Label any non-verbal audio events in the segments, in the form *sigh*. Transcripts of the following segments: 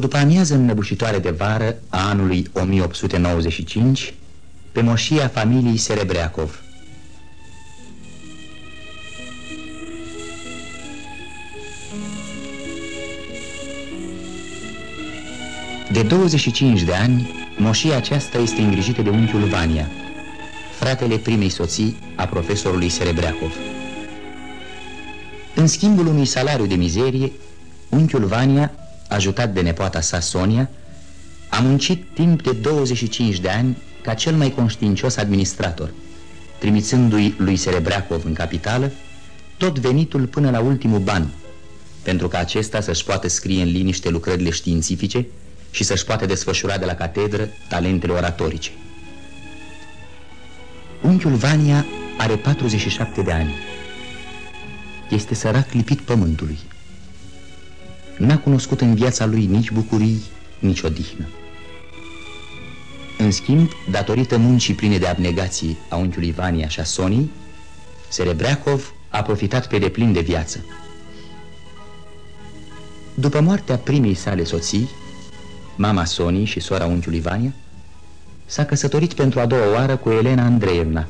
după amiază înnăbușitoare de vară a anului 1895, pe moșia familiei Serebreacov. De 25 de ani, moșia aceasta este îngrijită de unchiul Vania, fratele primei soții a profesorului Serebreacov. În schimbul unui salariu de mizerie, unchiul Vania, ajutat de nepoata sa Sonia, a muncit timp de 25 de ani ca cel mai conștiincios administrator, trimițându-i lui Serebreacov în capitală tot venitul până la ultimul ban, pentru ca acesta să-și poată scrie în liniște lucrările științifice și să-și poată desfășura de la catedră talentele oratorice. Unchiul Vania are 47 de ani. Este sărac lipit pământului. N-a cunoscut în viața lui nici bucurii, nici odihnă. În schimb, datorită muncii pline de abnegație a unchiului Vania și a Sonii, Serebreacov a profitat pe deplin de viață. După moartea primei sale soții, mama Sonii și sora unchiului Vania, s-a căsătorit pentru a doua oară cu Elena Andreevna,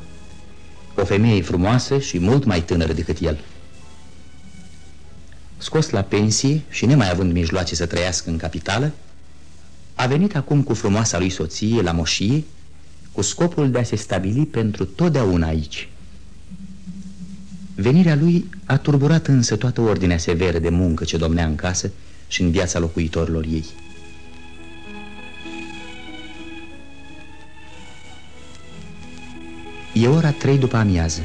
o femeie frumoasă și mult mai tânără decât el. Scos la pensie și nemai având mijloace să trăiască în capitală, a venit acum cu frumoasa lui soție la moșie, cu scopul de a se stabili pentru totdeauna aici. Venirea lui a turburat însă toată ordinea severă de muncă ce domnea în casă și în viața locuitorilor ei. E ora trei după amiază.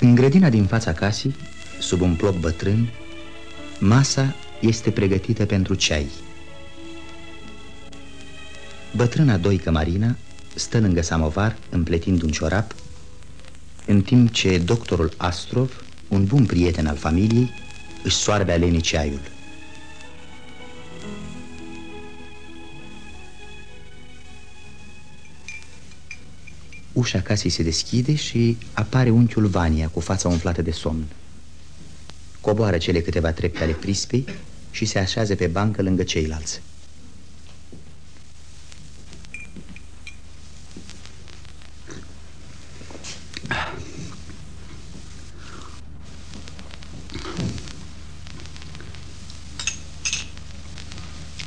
În grădina din fața casei, sub un plop bătrân, masa este pregătită pentru ceai. Bătrâna Doică Marina stă lângă samovar, împletind un ciorap, în timp ce doctorul Astrov, un bun prieten al familiei, își soarbe alenii ceaiul. Ușa casei se deschide și apare unchiul Vania cu fața umflată de somn. Coboară cele câteva trepte ale prispei și se așează pe bancă lângă ceilalți.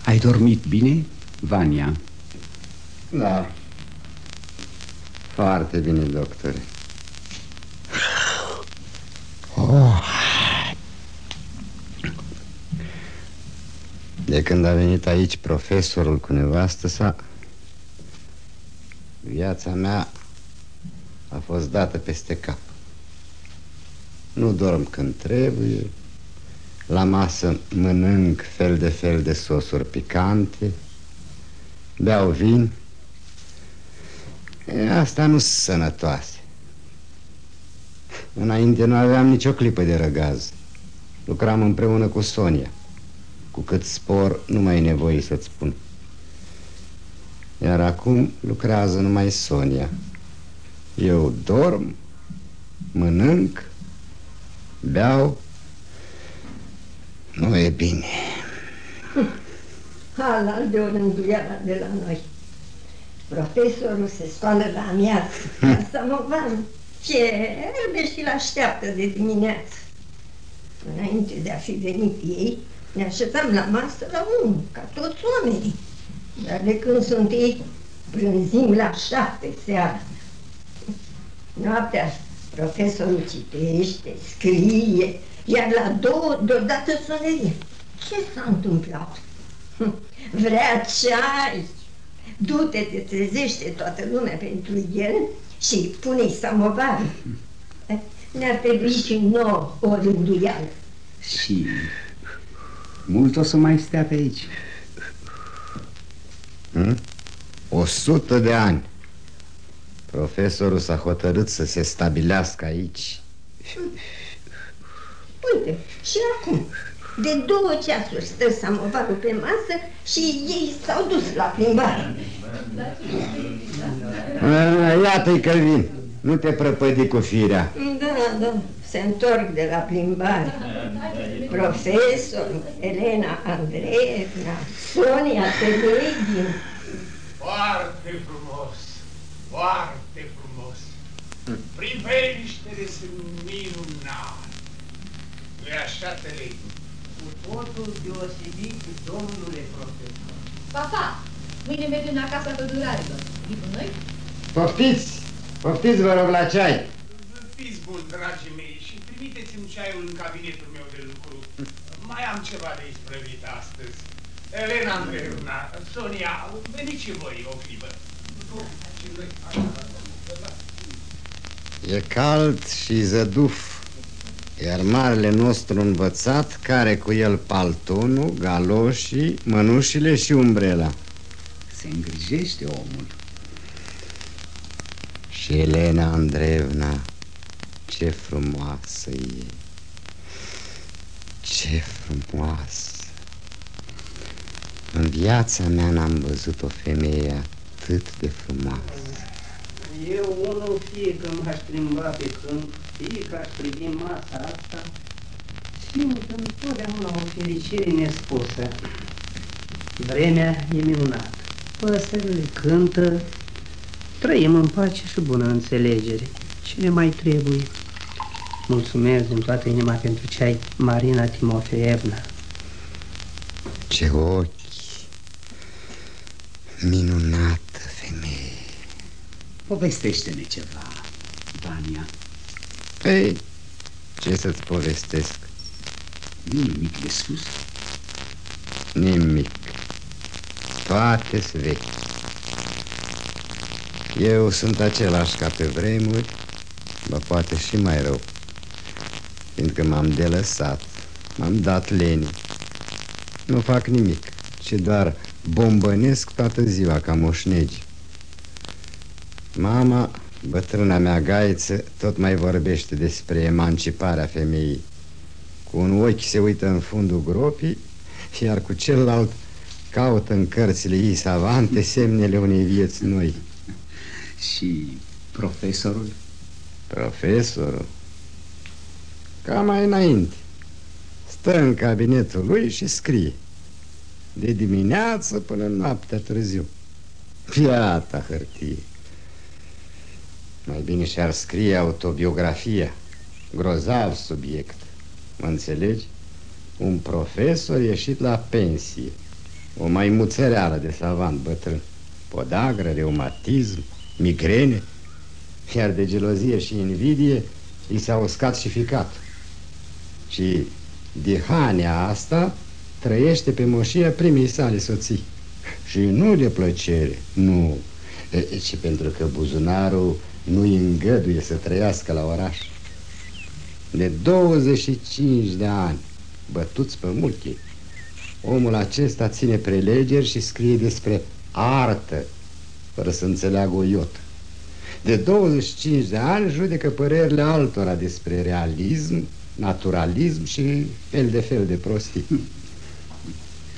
Ai dormit bine, Vania? Da. Foarte bine, doctore. Oh. De când a venit aici profesorul cu nevastă sa, viața mea a fost dată peste cap. Nu dorm când trebuie, la masă mănânc fel de fel de sosuri picante, beau vin, E, asta nu sunt sănătoase. Înainte nu aveam nicio clipă de răgaz. Lucram împreună cu Sonia. Cu cât spor nu mai e nevoie să-ți spun. Iar acum lucrează numai Sonia. Eu dorm, mănânc, beau. Nu e bine. Halal de o rânduială de la noi Profesorul se scoală la amiază, la samovar, fierbe și l-așteaptă de dimineață. Înainte de a fi venit ei, ne așezam la masă la unul, ca toți oamenii. Dar de când sunt ei, prânzim la șapte seara. Noaptea, profesorul citește, scrie, iar la două deodată sonerie. Ce s-a întâmplat? Vrea ceai, Du-te, te trezește toată lumea pentru el și pune-i samovar. Ne-ar trebui și nouă o rânduială. Și mult o să mai stea pe aici. Hmm? O sută de ani. Profesorul s-a hotărât să se stabilească aici. Uite, și acum de două ceasuri stă samovarul pe masă și ei s-au dus la plimbare. Iată-i că vin. Nu te prăpădi cu firea. Da, da. se întorc de la plimbare. Profesor, Elena Andreevna, Sonia Teleghin. Foarte frumos, foarte frumos. Privește-le sunt minunat. Nu-i așa, Teleghin? Cu totul deosebit, domnule profesor. Papa, mâine mergem la casa pădurarilor. Vii cu noi? Poftiți! Poftiți, vă rog, la ceai! Fiți buni, dragii mei, și trimiteți-mi ceaiul în cabinetul meu de lucru. Mai am ceva de isprăvit astăzi. Elena Andreevna, Sonia, veniți și voi o clipă. E cald și zăduf, iar marele nostru învățat care cu el paltonul, galoșii, mănușile și umbrela. Se îngrijește omul. Și Elena Andreevna, ce frumoasă e! Ce frumoasă! În viața mea n-am văzut o femeie atât de frumoasă. Eu unul fie că m-aș plimba pe câmp, fie că aș privi masa asta, simt întotdeauna o fericire nespusă. Vremea e minunată. Păsările cântă, trăim în pace și bună înțelegere. Ce ne mai trebuie? Mulțumesc din toată inima pentru ce ai, Marina Timofeevna. Ce ochi! Minunată femeie! Povestește-ne ceva, Vania. Ei, ce să-ți povestesc? Nu nimic de spus? Nimic. Toate vechi. Eu sunt același ca pe vremuri, bă, poate și mai rău. Fiindcă m-am delăsat, m-am dat lenii. Nu fac nimic, ci doar bombănesc toată ziua ca moșnegi. Mama, bătrâna mea gaiță, tot mai vorbește despre emanciparea femeii. Cu un ochi se uită în fundul gropii, iar cu celălalt caută în cărțile ei savante semnele unei vieți noi. Și profesorul? Profesorul? Ca mai înainte. Stă în cabinetul lui și scrie. De dimineață până noaptea târziu. Piata hârtie. Mai bine și-ar scrie autobiografia. Grozav subiect. Mă înțelegi? Un profesor ieșit la pensie. O maimuțăreală de savant bătrân. Podagră, reumatism, migrene. Iar de gelozie și invidie i s-a uscat și ficat. Și dihania asta trăiește pe moșia primii sale soții. Și nu de plăcere, nu, ci pentru că buzunarul nu-i îngăduie să trăiască la oraș. De 25 de ani, bătuți pe muchii, omul acesta ține prelegeri și scrie despre artă, fără să înțeleagă o iotă. De 25 de ani judecă părerile altora despre realism, naturalism și fel de fel de prostii.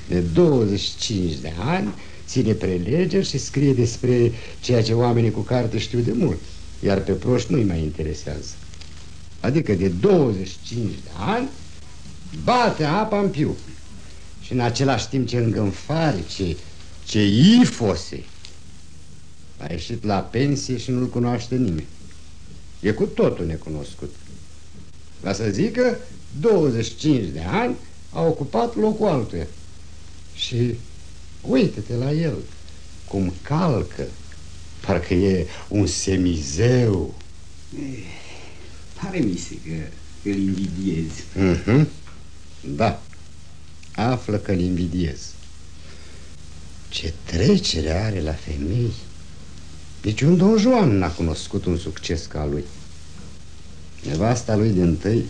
De 25 de ani ține prelegeri și scrie despre ceea ce oamenii cu carte știu de mult, iar pe proști nu-i mai interesează. Adică de 25 de ani bate apa în piu. Și în același timp ce îngânfare, ce, ce ifose, a ieșit la pensie și nu-l cunoaște nimeni. E cu totul necunoscut. La să zică, 25 de ani a ocupat locul altuia. Și uite-te la el, cum calcă, parcă e un semizeu. Eh, pare mi se că îl invidiezi. Mm -hmm. Da, află că îl invidiez. Ce trecere are la femei. Nici un Don Juan n-a cunoscut un succes ca lui. Nevasta lui din tâi,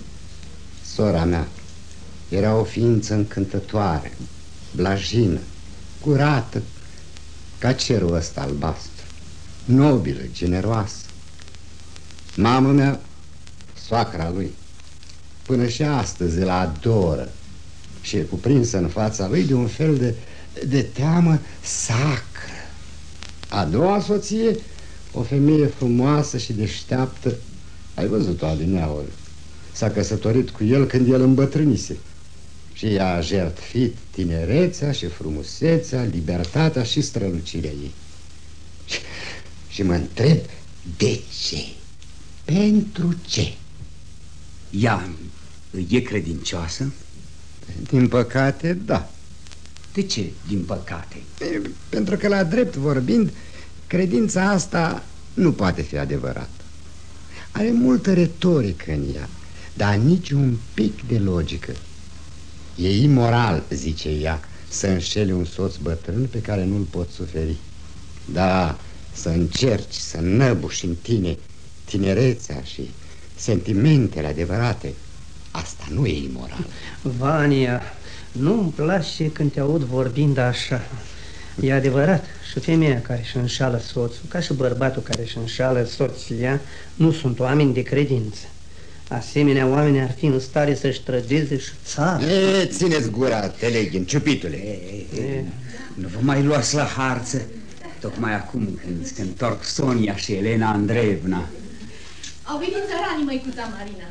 sora mea, era o ființă încântătoare, blajină, curată, ca cerul ăsta albastru, nobilă, generoasă. Mama mea, soacra lui, până și astăzi îl adoră și e cuprinsă în fața lui de un fel de, de teamă sacră. A doua soție, o femeie frumoasă și deșteaptă, ai văzut-o adineaori, S-a căsătorit cu el când el îmbătrânise Și ea a jertfit tinerețea și frumusețea, libertatea și strălucirea ei și, și mă întreb de ce? Pentru ce? Ea e credincioasă? Din păcate, da De ce, din păcate? E, pentru că, la drept vorbind, credința asta nu poate fi adevărată Are multă retorică în ea, dar nici un pic de logică E imoral, zice ea, să înșele un soț bătrân pe care nu-l pot suferi Da, să încerci să năbuși în tine tinerețea și sentimentele adevărate Asta nu e imoral Vania, nu-mi place când te aud vorbind așa E adevărat, și femeia care își înșală soțul, ca și bărbatul care își înșală soția, nu sunt oameni de credință. Asemenea, oameni ar fi în stare să-și trăgeze și țara. E, țineți gura, Teleghin, ciupitule. E, e, nu vă mai luați la harță, tocmai acum când se întorc Sonia și Elena Andreevna. Au venit țăranii, măicuța Marina.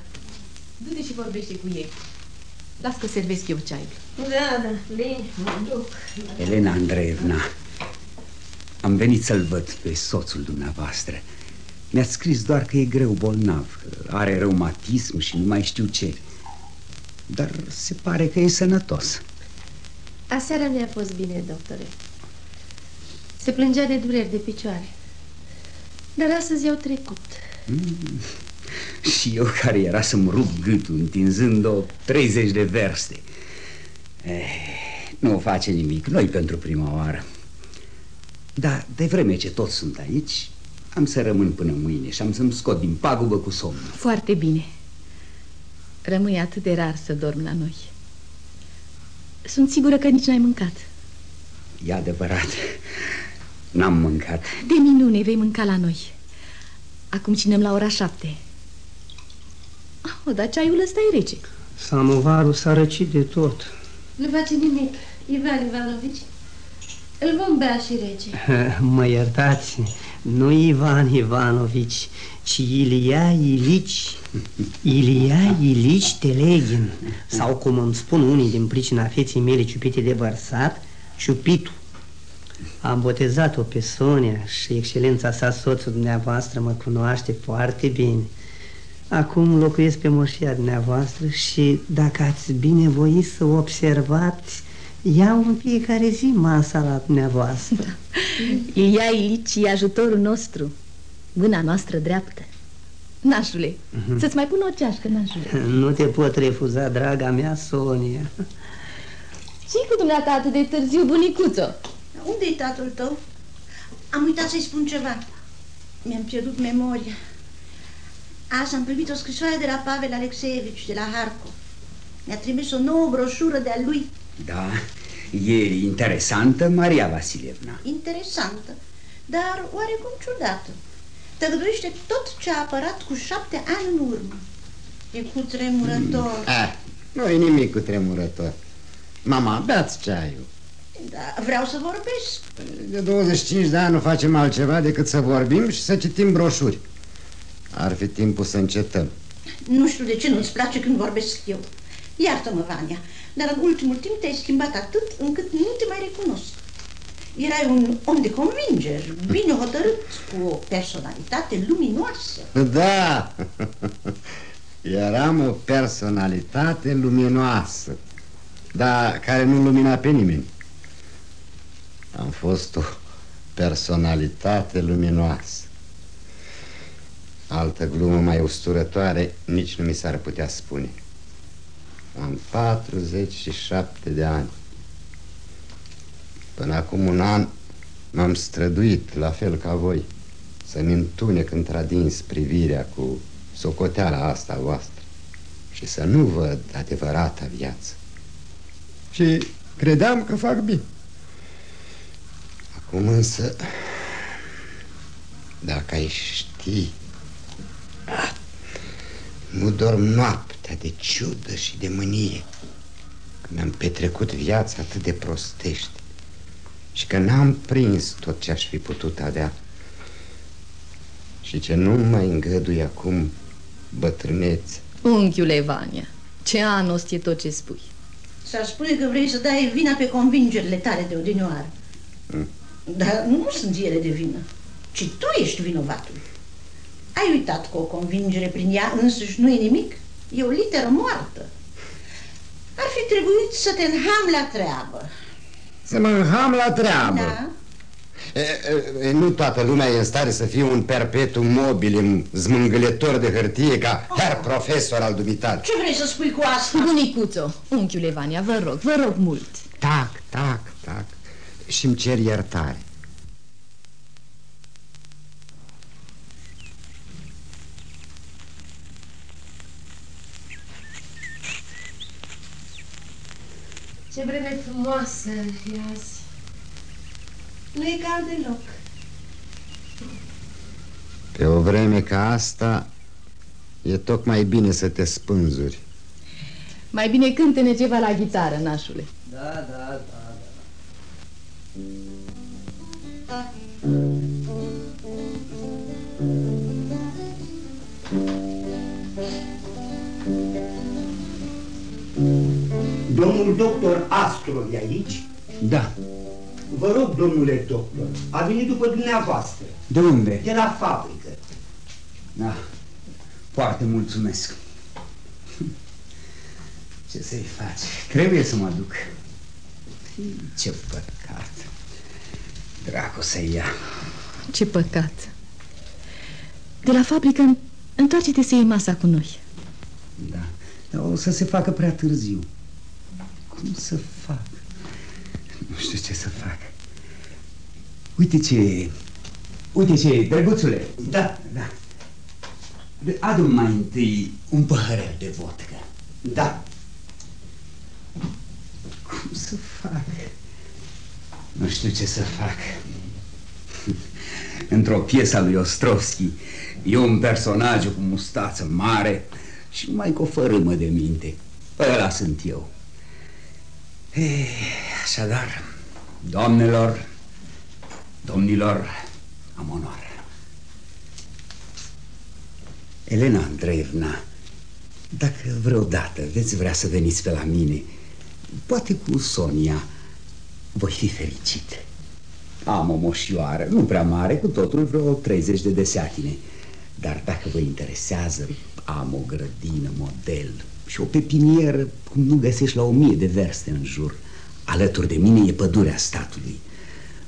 Du-te și vorbește cu ei. Las că servesc eu ceaiul. Da, da, bine, mă duc. Elena Andreevna, am venit să-l văd pe soțul dumneavoastră. Mi-ați scris doar că e greu bolnav, că are reumatism și nu mai știu ce. Dar se pare că e sănătos. Aseară mi-a fost bine, doctore. Se plângea de dureri de picioare. Dar astăzi au trecut. Mm. *laughs* Și eu care era să-mi rup gâtul întinzând-o 30 de verste. Eh, nu face nimic, noi pentru prima oară. Dar de vreme ce toți sunt aici, am să rămân până mâine și am să-mi scot din pagubă cu somn. Foarte bine. Rămâi atât de rar să dorm la noi. Sunt sigură că nici n-ai mâncat. E adevărat. N-am mâncat. De minune vei mânca la noi. Acum cinem la ora șapte. Oh, dar ceaiul ăsta e rece. Samovarul s-a răcit de tot. Nu face nimic, Ivan Ivanovici. Îl vom bea și rece. *laughs* Mă iertați, nu Ivan Ivanovici, ci Ilia Ilici, Ilia Ilici Teleghin, sau cum îmi spun unii din pricina feții mele ciupite de vărsat, ciupitu. Am botezat-o pe Sonia și excelența sa, soțul dumneavoastră, mă cunoaște foarte bine. Acum locuiesc pe moșia dumneavoastră și dacă ați binevoi să observați, iau în fiecare zi masa la dumneavoastră. *laughs* Da. Ilia Ilici e ajutorul nostru, mâna noastră dreaptă. Nașule, uh -huh. să-ți mai pun o ceașcă, nașule. *laughs* Nu te pot refuza, draga mea, Sonia. ce cu dumneata atât de târziu, bunicuțo? Unde-i tatăl tău? Am uitat să-i spun ceva. Mi-am pierdut memoria. Azi am primit o scrisoare de la Pavel Alexeevici, de la Harkov. Mi-a trimis o nouă broșură de-a lui. Da, e interesantă, Maria Vasilievna. Interesantă, dar oarecum ciudată. Tăgăduiește tot ce a apărat cu șapte ani în urmă. E cu tremurător. Mm. Ah, nu e nimic cu tremurător. Mama, beați ceaiul. Da, vreau să vorbesc. De 25 de ani nu facem altceva decât să vorbim și să citim broșuri. Ar fi timpul să încetăm. Nu știu de ce nu-ți place când vorbesc eu. Iartă-mă, Vania, dar în ultimul timp te-ai schimbat atât încât nu te mai recunosc. Erai un om de convingeri, bine hotărât, cu o personalitate luminoasă. Da, *laughs* eram o personalitate luminoasă, dar care nu lumina pe nimeni. Am fost o personalitate luminoasă. Altă glumă mai usturătoare nici nu mi s-ar putea spune. Am 47 de ani. Până acum un an m-am străduit, la fel ca voi, să-mi întunec într-adins privirea cu socoteala asta voastră și să nu văd adevărata viață. Și credeam că fac bine. Acum însă, dacă ai ști, nu dorm noaptea de ciudă și de mânie Că mi-am petrecut viața atât de prostește Și că n-am prins tot ce aș fi putut avea Și ce nu mai îngăduie acum bătrânețe Unchiule Vania, ce anost e tot ce spui. S-ar spune că vrei să dai vina pe convingerile tale de odinioară. Mm. Dar nu sunt ele de vină, ci tu ești vinovatul. Ai uitat că o convingere prin ea însuși nu e nimic? E o literă moartă. Ar fi trebuit să te înham la treabă. Să mă înham la treabă. Da? E, e, nu toată lumea e în stare să fie un perpetuum mobile zmângâletor de hârtie ca her profesor al dubital. Ce vrei să spui cu asta? Bunicuțo, unchiule Vania, vă rog, vă rog mult. Tac, tac, tac. Și-mi cer iertare. Ce vreme frumoasă e azi. Nu e cald deloc. Pe o vreme ca asta e tocmai bine să te spânzuri. Mai bine cânte-ne ceva la ghitară, nașule. Da, da, da, da. Domnul doctor Astrov e aici? Da. Vă rog, domnule doctor, a venit după dumneavoastră, De unde? de la fabrică. Da. Foarte mulțumesc. Ce să-i faci? Trebuie să mă duc. Ce păcat. Dracu să ia. Ce păcat. De la fabrică, întoarce-te să iei masa cu noi. Da. Dar o să se facă prea târziu. Cum să fac? Nu știu ce să fac. Uite ce... Uite ce, drăguțule. Da, Da. Adu mai întâi un păhărel de vodcă. da. Cum să fac? Nu știu ce să fac. *laughs* Într-o piesă a lui Ostrovski e un personaj cu mustață mare și mai cu o fărâmă de minte. Ăla sunt eu. Ei, așadar, doamnelor, domnilor, am onoare. Elena Andreevna, dacă vreodată veți vrea să veniți pe la mine, poate cu Sonia, voi fi fericit. Am o moșioară, nu prea mare, cu totul vreo 30 de deseatine. Dar dacă vă interesează, am o grădină model și o pepinieră cum nu găsești la o mie de verste în jur. Alături de mine e pădurea statului.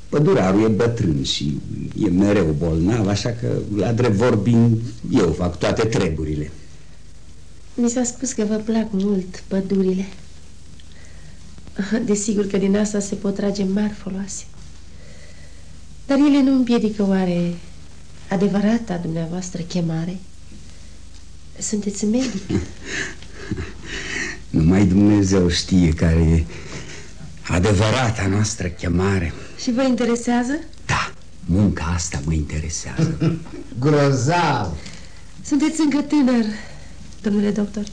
Pădurarul e bătrân și e mereu bolnav, așa că, la drept vorbind, eu fac toate treburile. Mi s-a spus că vă plac mult pădurile. Desigur că din asta se pot trage mari foloase. Dar ele nu împiedică oare adevărata dumneavoastră chemare? Sunteți medic. *laughs* Numai Dumnezeu știe care e adevărata noastră chemare. Și vă interesează? Da, munca asta mă interesează. *laughs* Grozav! Sunteți încă tânăr, domnule doctor.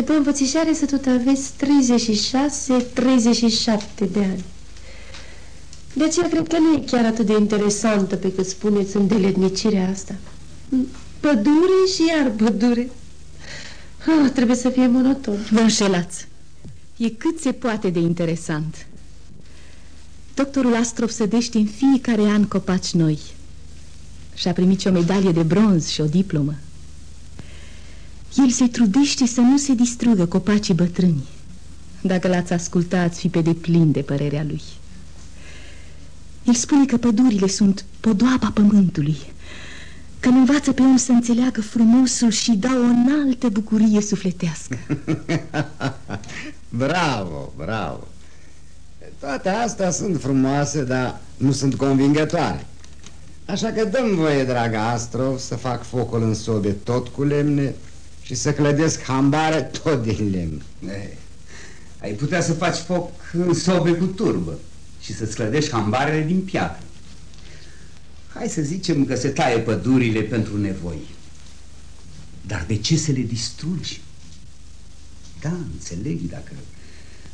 După învățișare să tot aveți 36-37 de ani. De aceea cred că nu e chiar atât de interesantă pe cât spuneți îndeletnicirea asta. Pădure și iar pădure. Ah, trebuie să fie monoton. Vă înșelați. E cât se poate de interesant. Doctorul Astrov sădește în fiecare an copaci noi și a primit și o medalie de bronz și o diplomă. El se trudește să nu se distrugă copacii bătrâni. Dacă l-ați asculta, ați fi pe deplin de părerea lui. El spune că pădurile sunt podoaba pământului, că îl învață pe om să înțeleagă frumosul și dau o înaltă bucurie sufletească. *laughs* bravo, bravo. Toate astea sunt frumoase, dar nu sunt convingătoare. Așa că dăm voie, dragă Astro, să fac focul în sobe tot cu lemne și să clădesc hambare tot din lemn. Ei, ai putea să faci foc în sobe cu turbă și să-ți clădești hambarele din piatră. Hai să zicem că se taie pădurile pentru nevoi. Dar de ce să le distrugi? Da, înțeleg dacă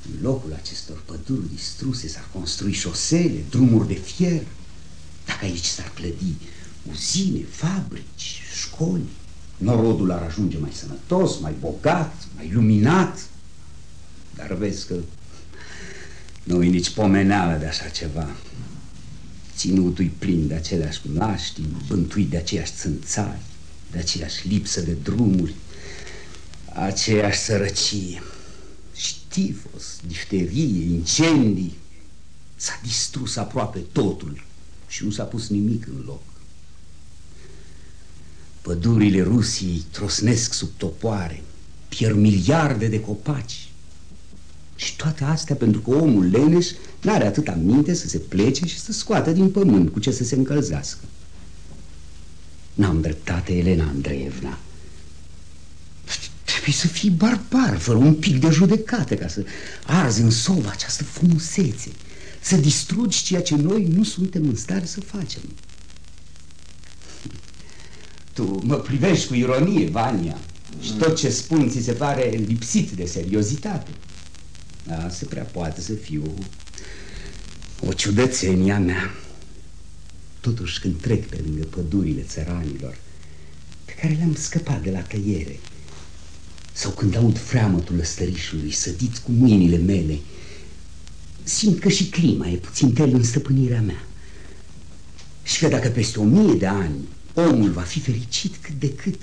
în locul acestor păduri distruse s-ar construi șosele, drumuri de fier, dacă aici s-ar clădi uzine, fabrici, școli, Norodul ar ajunge mai sănătos, mai bogat, mai luminat. Dar vezi că nu e nici pomeneală de așa ceva. Ținutul plin de aceleași mlaști, bântuit de aceiași țânțari, de aceeași lipsă de drumuri, aceeași sărăcie. Și tifos, difterie, incendii. S-a distrus aproape totul și nu s-a pus nimic în loc. Pădurile Rusiei trosnesc sub topoare, pierd miliarde de copaci. Și toate astea pentru că omul leneș n-are atâta minte să se plece și să scoată din pământ cu ce să se încălzească. N-am dreptate, Elena Andreevna. Trebuie să fii barbar, fără un pic de judecată, ca să arzi în sova această frumusețe, să distrugi ceea ce noi nu suntem în stare să facem. Tu mă privești cu ironie, Vania, și tot ce spun ți se pare lipsit de seriozitate. Da, se prea poate să fiu o ciudățenie a mea. Totuși când trec pe lângă pădurile țăranilor pe care le-am scăpat de la tăiere sau când aud freamătul lăstărișului sădit cu mâinile mele, simt că și clima e puțin tel în stăpânirea mea. Și că dacă peste o mie de ani omul va fi fericit cât de cât,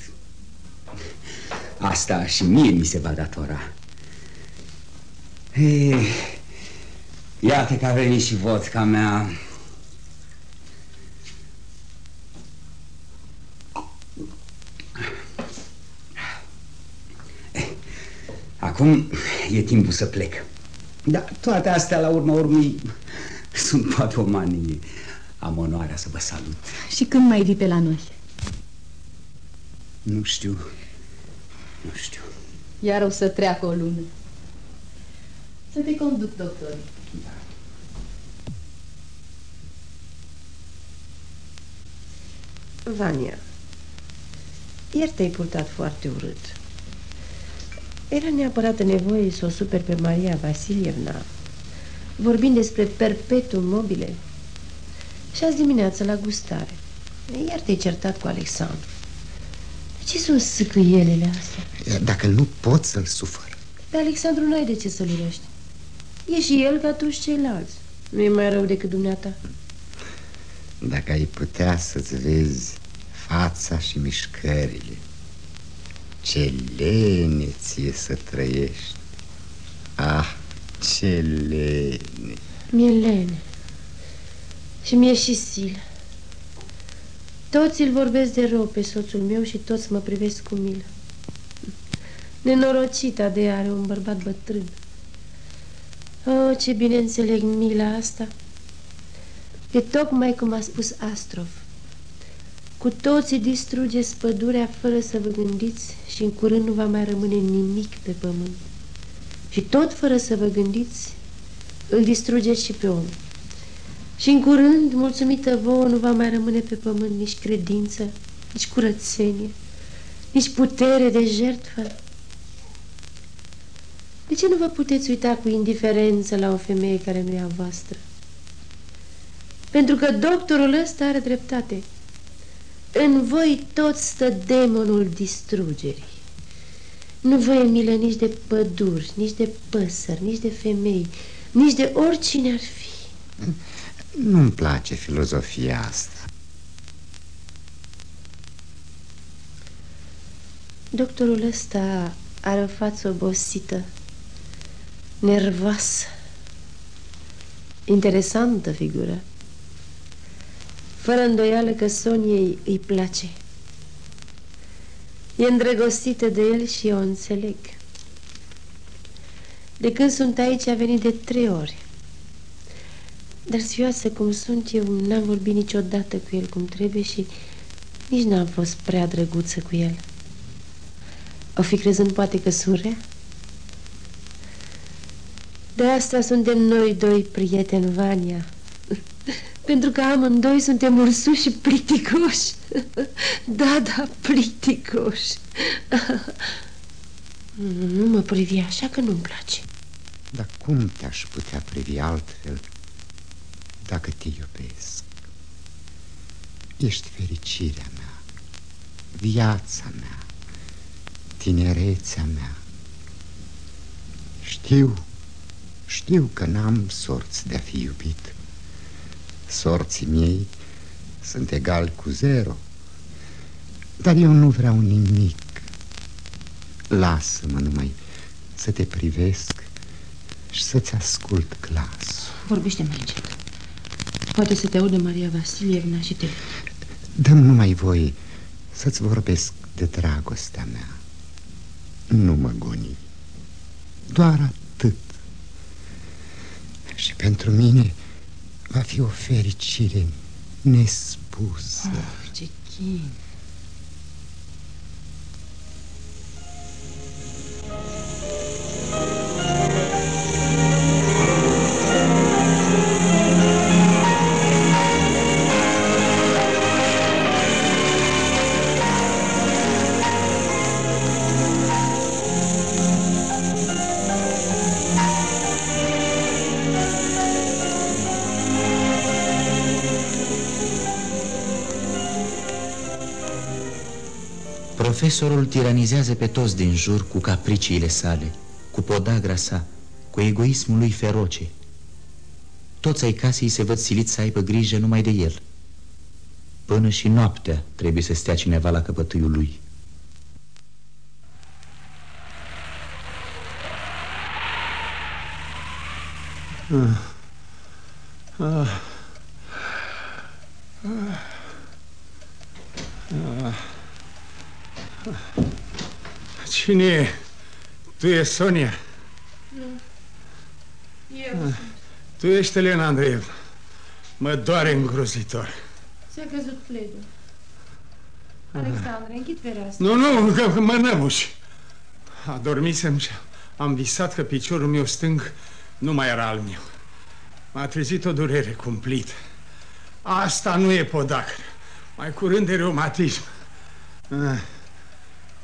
asta și mie mi se va datora. Ei, iată că a venit și vodka mea. Acum e timpul să plec. Dar toate astea, la urma urmei, sunt poate o manie. Am onoarea să vă salut. Și când mai vii pe la noi? Nu știu. Nu știu. Iar o să treacă o lună. Să te conduc, doctor. Da. Vania, ieri te-ai purtat foarte urât. Era neapărat nevoie să o super pe Maria Vasilievna, vorbind despre perpetuum mobile. Și azi dimineață la gustare. Iar te-ai certat cu Alexandru. De ce sunt sâcâielele astea? Dacă nu pot să-l sufăr. Pe Alexandru nu ai de ce să-l urăști. E și el ca toți ceilalți. Nu e mai rău decât dumneata. Dacă ai putea să-ți vezi fața și mișcările, ce lene ție să trăiești. Ah, ce lene. Mi-e lene. Și mie și sil. Toți îl vorbesc de rău pe soțul meu și toți mă privesc cu milă. Nenorocita de are un bărbat bătrân. Oh, ce bine înțeleg mila asta. E tocmai cum a spus Astrov. Cu toții distrugeți pădurea fără să vă gândiți și în curând nu va mai rămâne nimic pe pământ. Și tot fără să vă gândiți, îl distrugeți și pe om. Și în curând, mulțumită vouă, nu va mai rămâne pe pământ nici credință, nici curățenie, nici putere de jertfă. De ce nu vă puteți uita cu indiferență la o femeie care nu e a voastră? Pentru că doctorul ăsta are dreptate. În voi tot stă demonul distrugerii. Nu vă e milă nici de păduri, nici de păsări, nici de femei, nici de oricine ar fi. Nu-mi place filozofia asta. Doctorul ăsta are o față obosită, nervoasă, interesantă figură. Fără îndoială că Soniei îi place. E îndrăgostită de el și eu înțeleg. De când sunt aici a venit de trei ori. Dar sfioasă cum sunt eu, n-am vorbit niciodată cu el cum trebuie și nici n-am fost prea drăguță cu el. O fi crezând poate că sură? De asta suntem noi doi prieteni, Vania. *laughs* Pentru că amândoi suntem ursuși și pliticoși. *laughs* Da, da, pliticoși. *laughs* Nu mă privi așa că nu-mi place. Dar cum te-aș putea privi altfel dacă te iubesc? Ești fericirea mea, viața mea. tinerețea mea. Știu, știu că n-am sorți de a fi iubit. Sorții miei sunt egal cu zero. Dar eu nu vreau nimic. Lasă-mă numai să te privesc și să-ți ascult glasul. Vorbește mai încet. Poate să te audă Maria Vasilievna și te... Dăm numai voi să-ți vorbesc de dragostea mea. Nu mă goni. Doar atât. Și pentru mine va fi o fericire nespusă. Oh, ce chin. Profesorul tiranizează pe toți din jur cu capriciile sale, cu podagra sa, cu egoismul lui feroce. Toți ai casei se văd siliți să aibă grijă numai de el. Până și noaptea trebuie să stea cineva la căpătâiul lui. Ah. Ah. Cine e? Tu e Sonia? Nu. Eu Ah. Tu ești Elena Andreev. Mă doare îngrozitor. S-a căzut pledul. Alexandre, închid fereastra. Nu, nu, că că mă năbuși. Adormisem și am visat că piciorul meu stâng nu mai era al meu. M-a trezit o durere cumplită. Asta nu e podacră. Mai curând de reumatism. Ah.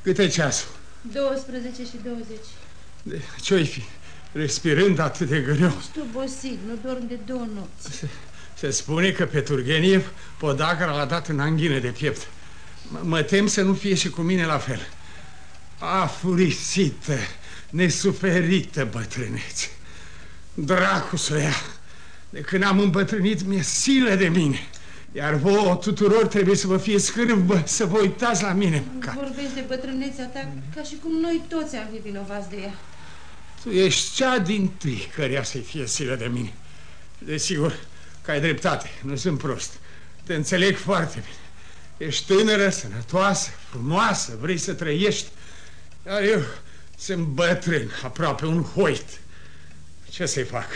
Cât e ceasul? 12 și 20. De ce-o fi? Respirând atât de greu. Ești obosit, nu dorm de două nopți. Se spune că pe Turgeniev podacra l-a dat în anghină de piept. M- Mă tem să nu fie și cu mine la fel. Afurisită, nesuferită bătrânețe. Dracu să o ia. De când am îmbătrânit, mi-e silă de mine. Iar vouă tuturor trebuie să vă fie scârbă, să vă uitați la mine. Ca... Vorbești de bătrânețea ta ca și cum noi toți am fi vinovați de ea. Tu ești cea din tâi căreia să-i fie silă de mine. Desigur că ai dreptate, nu sunt prost. Te înțeleg foarte bine. Ești tânără, sănătoasă, frumoasă, vrei să trăiești. Iar eu sunt bătrân, aproape un hoit. Ce să-i fac?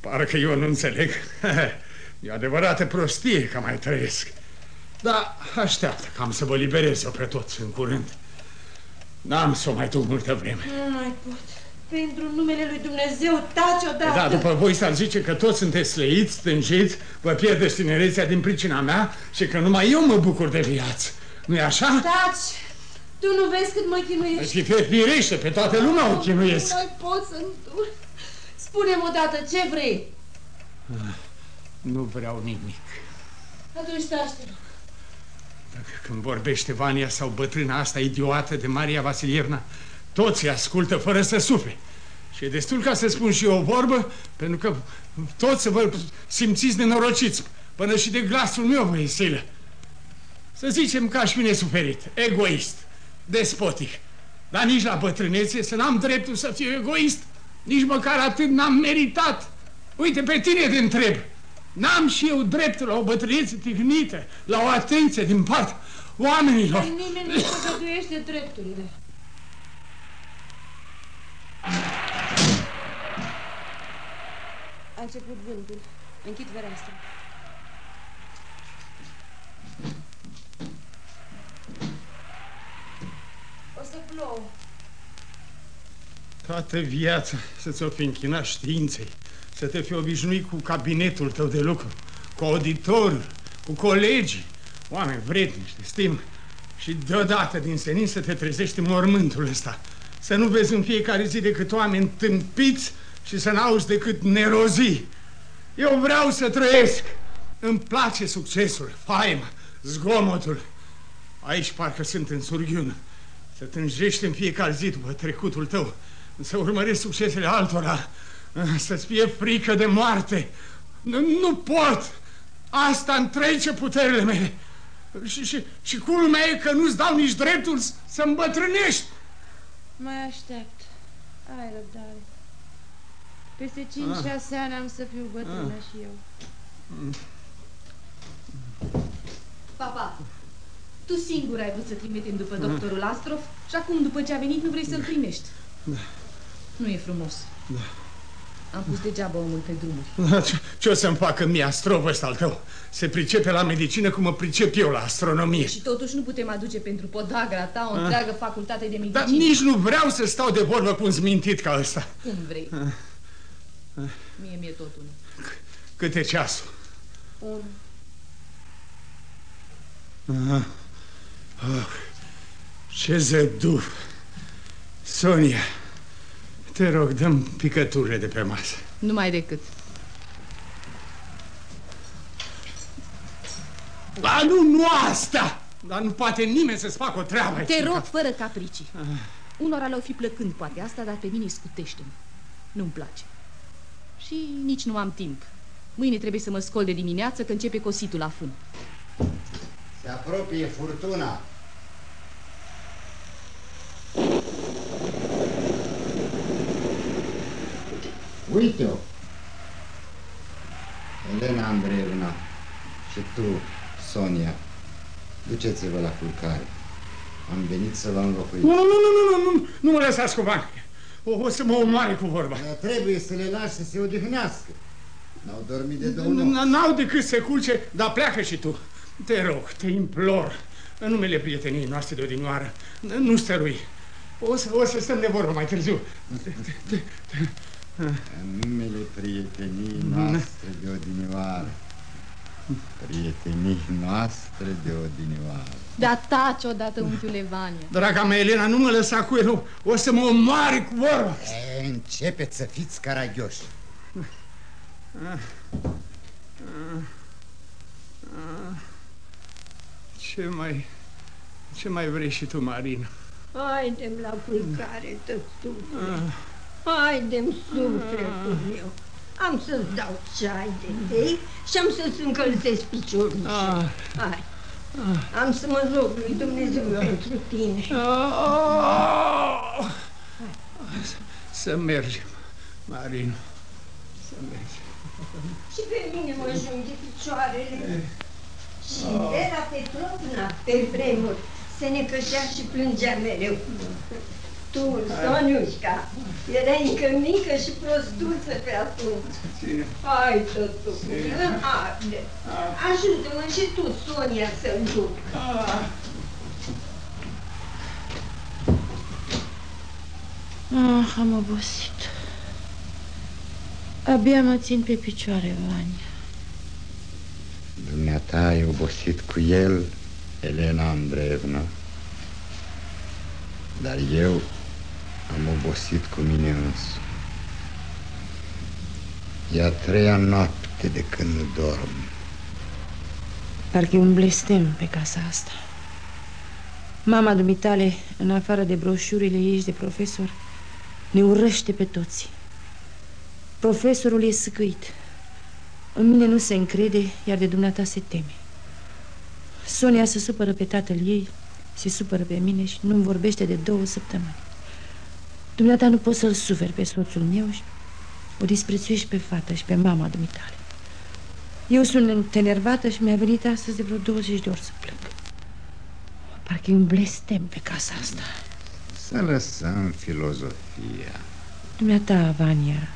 Parcă eu nu înțeleg. *laughs* E o adevărată prostie că mai trăiesc. Da, așteaptă că am să vă liberez eu pe toți în curând. N-am să o mai duc multă vreme. Nu mai pot. Pentru numele lui Dumnezeu, taci odată. Da, după voi s-ar zice că toți sunteți slăiți, stânjiți, vă pierdeți tinerețea din pricina mea și că numai eu mă bucur de viață. nu e așa? Taci! Tu nu vezi cât mă chinuiești? Și pe firește, pe toată lumea o chinuiesc. Nu mai pot să îndur. Spune-mi odată, ce vrei? Nu vreau nimic. Atunci taci, te rog. Dacă când vorbește Vania sau bătrâna asta idiotă de Maria Vasilievna, toți îi ascultă fără să sufle. Și e destul ca să spun și eu o vorbă, pentru că toți să vă simțiți nenorociți, până și de glasul meu vă e silă. Să zicem că aș fi nesuferit, egoist, despotic, dar nici la bătrânețe să n-am dreptul să fiu egoist, nici măcar atât n-am meritat. Uite, pe tine te întreb, n-am și eu dreptul la o bătrânețe tihnită, la o atenție din partea oamenilor. Dar nimeni nu păgăduiește drepturile. A început vântul. Închid fereastra. O să plouă. Toată viața să ți-o fi închinat științei, să te fi obișnuit cu cabinetul tău de lucru, cu auditorul, cu colegii, oameni vrednici de stimă și deodată din senin să te trezești în mormântul ăsta, să nu vezi în fiecare zi decât oameni tâmpiți și să n-auzi decât nerozii. Eu vreau să trăiesc. Îmi place succesul, faima, zgomotul. Aici parcă sunt în surghiună. Să tânjești în fiecare zi după trecutul tău, să urmărești succesele altora, *laughs* să-ți fie frică de moarte. Nu, nu pot! Asta întrece puterile mele. Și, și, și culmea e că nu-ți dau nici dreptul să îmbătrânești. Mai aștept. Ai răbdare. Peste 5-6 ani am să fiu bătrână ah. și eu. Papa, tu singur ai vrut să trimitem după doctorul Astrov și acum, după ce a venit, nu vrei să-l primești. Da. Nu e frumos. Da. Am pus degeaba omul pe drumuri. Da, *laughs* ce, ce o să-mi facă mie Astrov ăsta al tău? Se pricepe la medicină cum mă pricep eu la astronomie. Și totuși nu putem aduce pentru podagra ta o întreagă A? facultate de medicină. Dar nici nu vreau să stau de vorbă cu un zmintit ca ăsta. Cum vrei. A? A? Mie mi-e tot unul. Câte ceasul? Un. Aha. Oh, ce zăduf! Sonia, te rog, dăm picăturile de pe masă. Numai decât. A, nu, nu asta! Dar nu poate nimeni să-ți facă o treabă Te rog, fără capricii. Ah. Unora le-au fi plăcând, poate asta, dar pe mine scutește-mă. Nu-mi place. Și nici nu am timp. Mâine trebuie să mă scol de dimineață, că începe cositul la fân. Se apropie furtuna. Uite-o! Elena Andreevna și tu, Sonia, duceți-vă la culcare. Am venit să vă înlocuiți. Nu, nu, nu, nu, nu, nu, nu mă lăsați cu bani. O, o să mă omoare cu vorba. Dar trebuie să le lași să se odihnească. N-au dormit de două nopți. N-au decât să culce, dar pleacă și tu. Te rog, te implor, în numele prieteniei noastre de odinioară, nu stărui. O să, o să stăm de vorbă mai târziu. *laughs* În numele prieteniei noastre de odinioară. Prietenii noastre de odinioară. Da, taci odată, unchiule Vania. Draga mea, Elena, nu mă lăsa cu el, o să mă omoare cu vorba. E, începeți să fiți caragioși. Ce mai... Ce mai vrei și tu, Marina? Haidem la culcare, tătuțule. Haidem, sufletul meu. Am să-ți dau ceai de tei și am să-ți încălzesc piciorul. Ah. Hai. Ah. Am să mă rog lui Dumnezeu ah. pentru tine. Ah. Să mergem, Marina. Să mergem. Și pe mine mă ajunge picioarele. Și Vera Petrovna, pe vremuri, se necășea și plângea mereu. Tu, Soniușca, erai încă mică și prostuță pe atunci. Hai, tătucu, haide. Ajută-mă și tu, Sonia, să-l duc. Ah, am obosit. Abia mă țin pe picioare, Vania. Dumneata ai obosit cu el, Elena Andreevna. Dar eu am obosit cu mine însă. E a treia noapte de când nu dorm. Parcă e un blestem pe casa asta. Mama dumitale, în afară de broșurile ei de profesor, ne urăște pe toți. Profesorul e săcăit. În mine nu se încrede, iar de dumneata se teme. Sonia se supără pe tatăl ei, se supără pe mine și nu-mi vorbește de două săptămâni. Dumneata nu poți să-l suferi pe soțul meu și o disprețuiești pe fată și pe mama dumitale. Eu sunt întenervată și mi-a venit astăzi de vreo 20 de ori să plâng. Parcă e un blestem pe casa asta. Să lăsăm filozofia. Dumneata, Vania,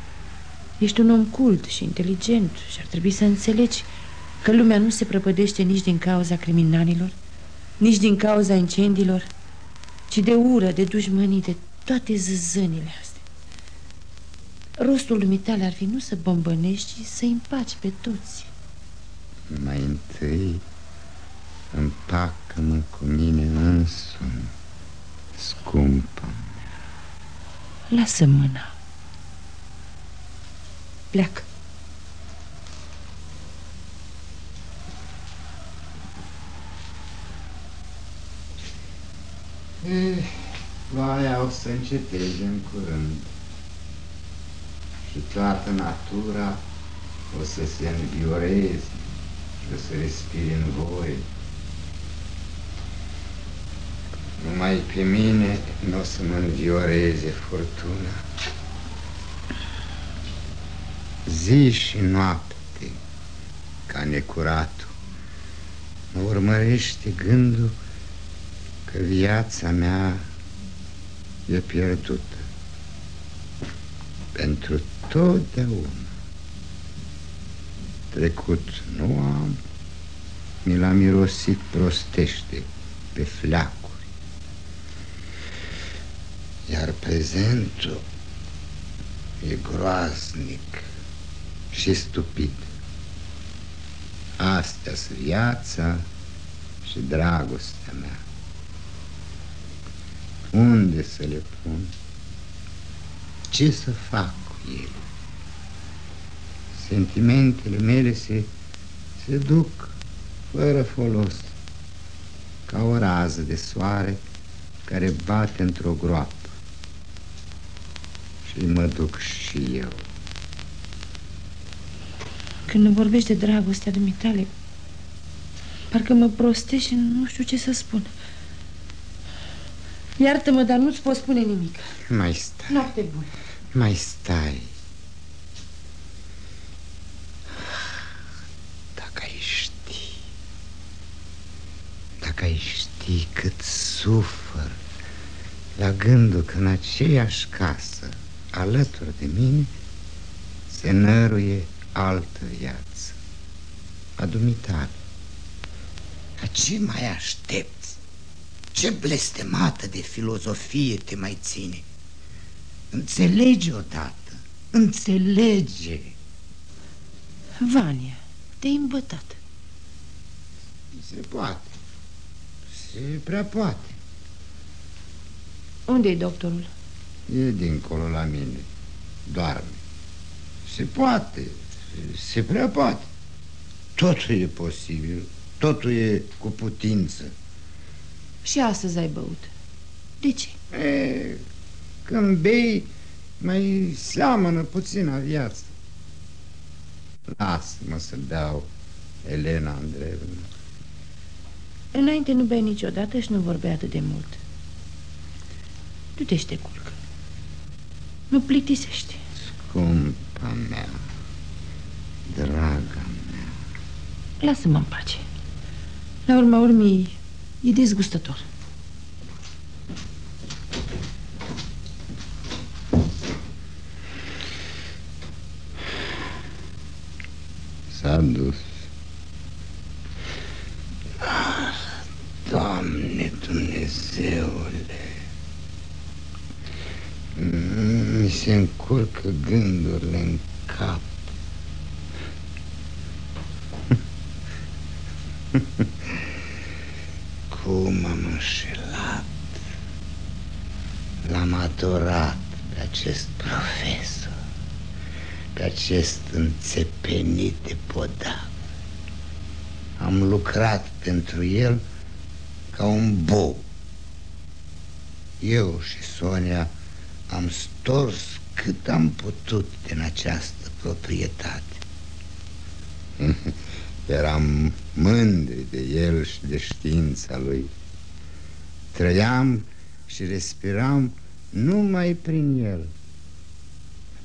Ești un om cult și inteligent și ar trebui să înțelegi că lumea nu se prăpădește nici din cauza criminalilor, nici din cauza incendiilor, ci de ură, de dușmănii, de toate zăzănile astea. Rostul dumitale ar fi nu să bombănești, ci să împaci pe toți. Mai întâi împacă-mă cu mine însumi, scumpă -mea. Lasă mâna. Pleacă. E, Ploaia o să înceteze în curând și toată natura o să se învioreze și o să respire în voie. Numai pe mine nu o să mă învioreze furtuna. Zi și noapte, ca necuratul, mă urmărește gândul că viața mea e pierdută pentru totdeauna. Trecut nu am, mi l-a mirosit prostește pe fleacuri. Iar prezentul e groaznic și stupid. astea sunt viața și dragostea mea. Unde să le pun? Ce să fac cu ele? Sentimentele mele se, se duc fără folos, ca o rază de soare care bate într-o groapă. Și mă duc și eu. Când vorbești de dragostea dumitale, parcă mă prostești și nu știu ce să spun. Iartă-mă, dar nu-ți pot spune nimic. Mai stai. Noapte bună. Mai stai. Dacă ai ști, dacă ai ști cât sufăr la gândul că în aceeași casă, alături de mine, se năruie altă viață, a dumitale. Dar ce mai aștepți? Ce blestemată de filozofie te mai ține? Înțelege odată, înțelege. Vania, te-ai îmbătat. Se poate, se prea poate. unde e doctorul? E dincolo la mine, doarme. Se poate, se prea poate. Totul e posibil, totul e cu putință. Și astăzi ai băut. De ce? E, când bei, mai seamănă puțin viață. Lasă-mă să beau, Elena Andreevna. Înainte nu bei niciodată și nu vorbea atât de mult. Du-te și te culcă. Nu plictisește. Scumpa mea, draga mea. Lasă-mă în pace. La urma urmii, e dezgustător. S-a dus. Doamne Dumnezeule, mi se încurcă gândurile în cap. *laughs* Cum am înșelat L-am adorat pe acest profesor Pe acest înțepenit de podav Am lucrat pentru el ca un bou. Eu și Sonia am stors cât am putut din această proprietate *laughs* Eram mândri de el și de știința lui. Trăiam și respiram numai prin el.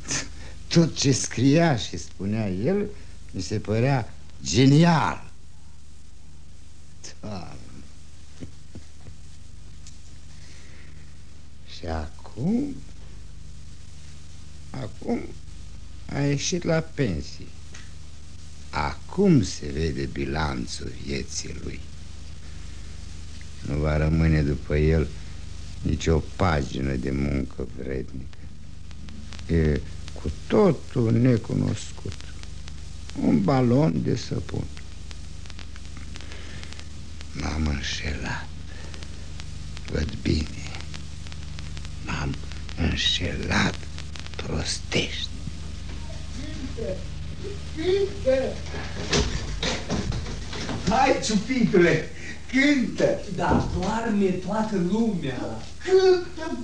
*laughs* Tot ce scria și spunea el mi se părea genial. Doamne. Și acum Acum a ieșit la pensie Acum se vede bilanțul vieții lui. Nu va rămâne după el nicio pagină de muncă vrednică. E cu totul necunoscut. Un balon de săpun. M-am înșelat. Văd bine. M-am înșelat prostești Hai, ciupitule, cântă! Da, doarme toată lumea. Cântă!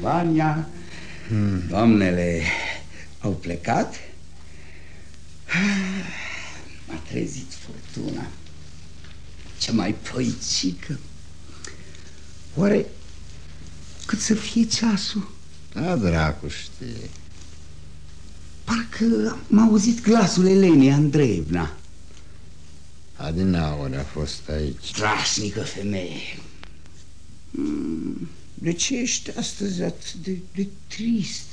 Vania, hmm. doamnele au plecat? M-a trezit furtuna. Ce mai păicică. Oare cât să fie ceasul? Da, dracu, știe. Parcă m-a auzit glasul Elenei Andreevna. Adinaori a fost aici. Strașnică femeie. Hmm, de ce ești astăzi atât de, de trist?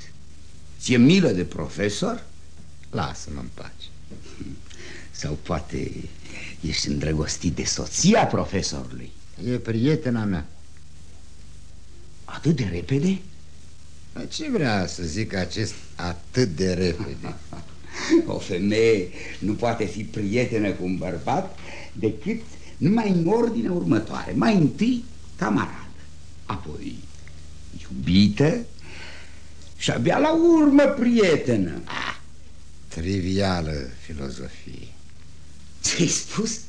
Ți-e milă de profesor? Lasă-mă în pace. Sau poate ești îndrăgostit de soția profesorului? E prietena mea. Atât de repede? Ce vrea să zic acest atât de repede? *laughs* O femeie nu poate fi prietenă cu un bărbat decât numai în ordine următoare. Mai întâi camarad, apoi iubită și abia la urmă prietenă. Ah, trivială filozofie. Ce-ai spus?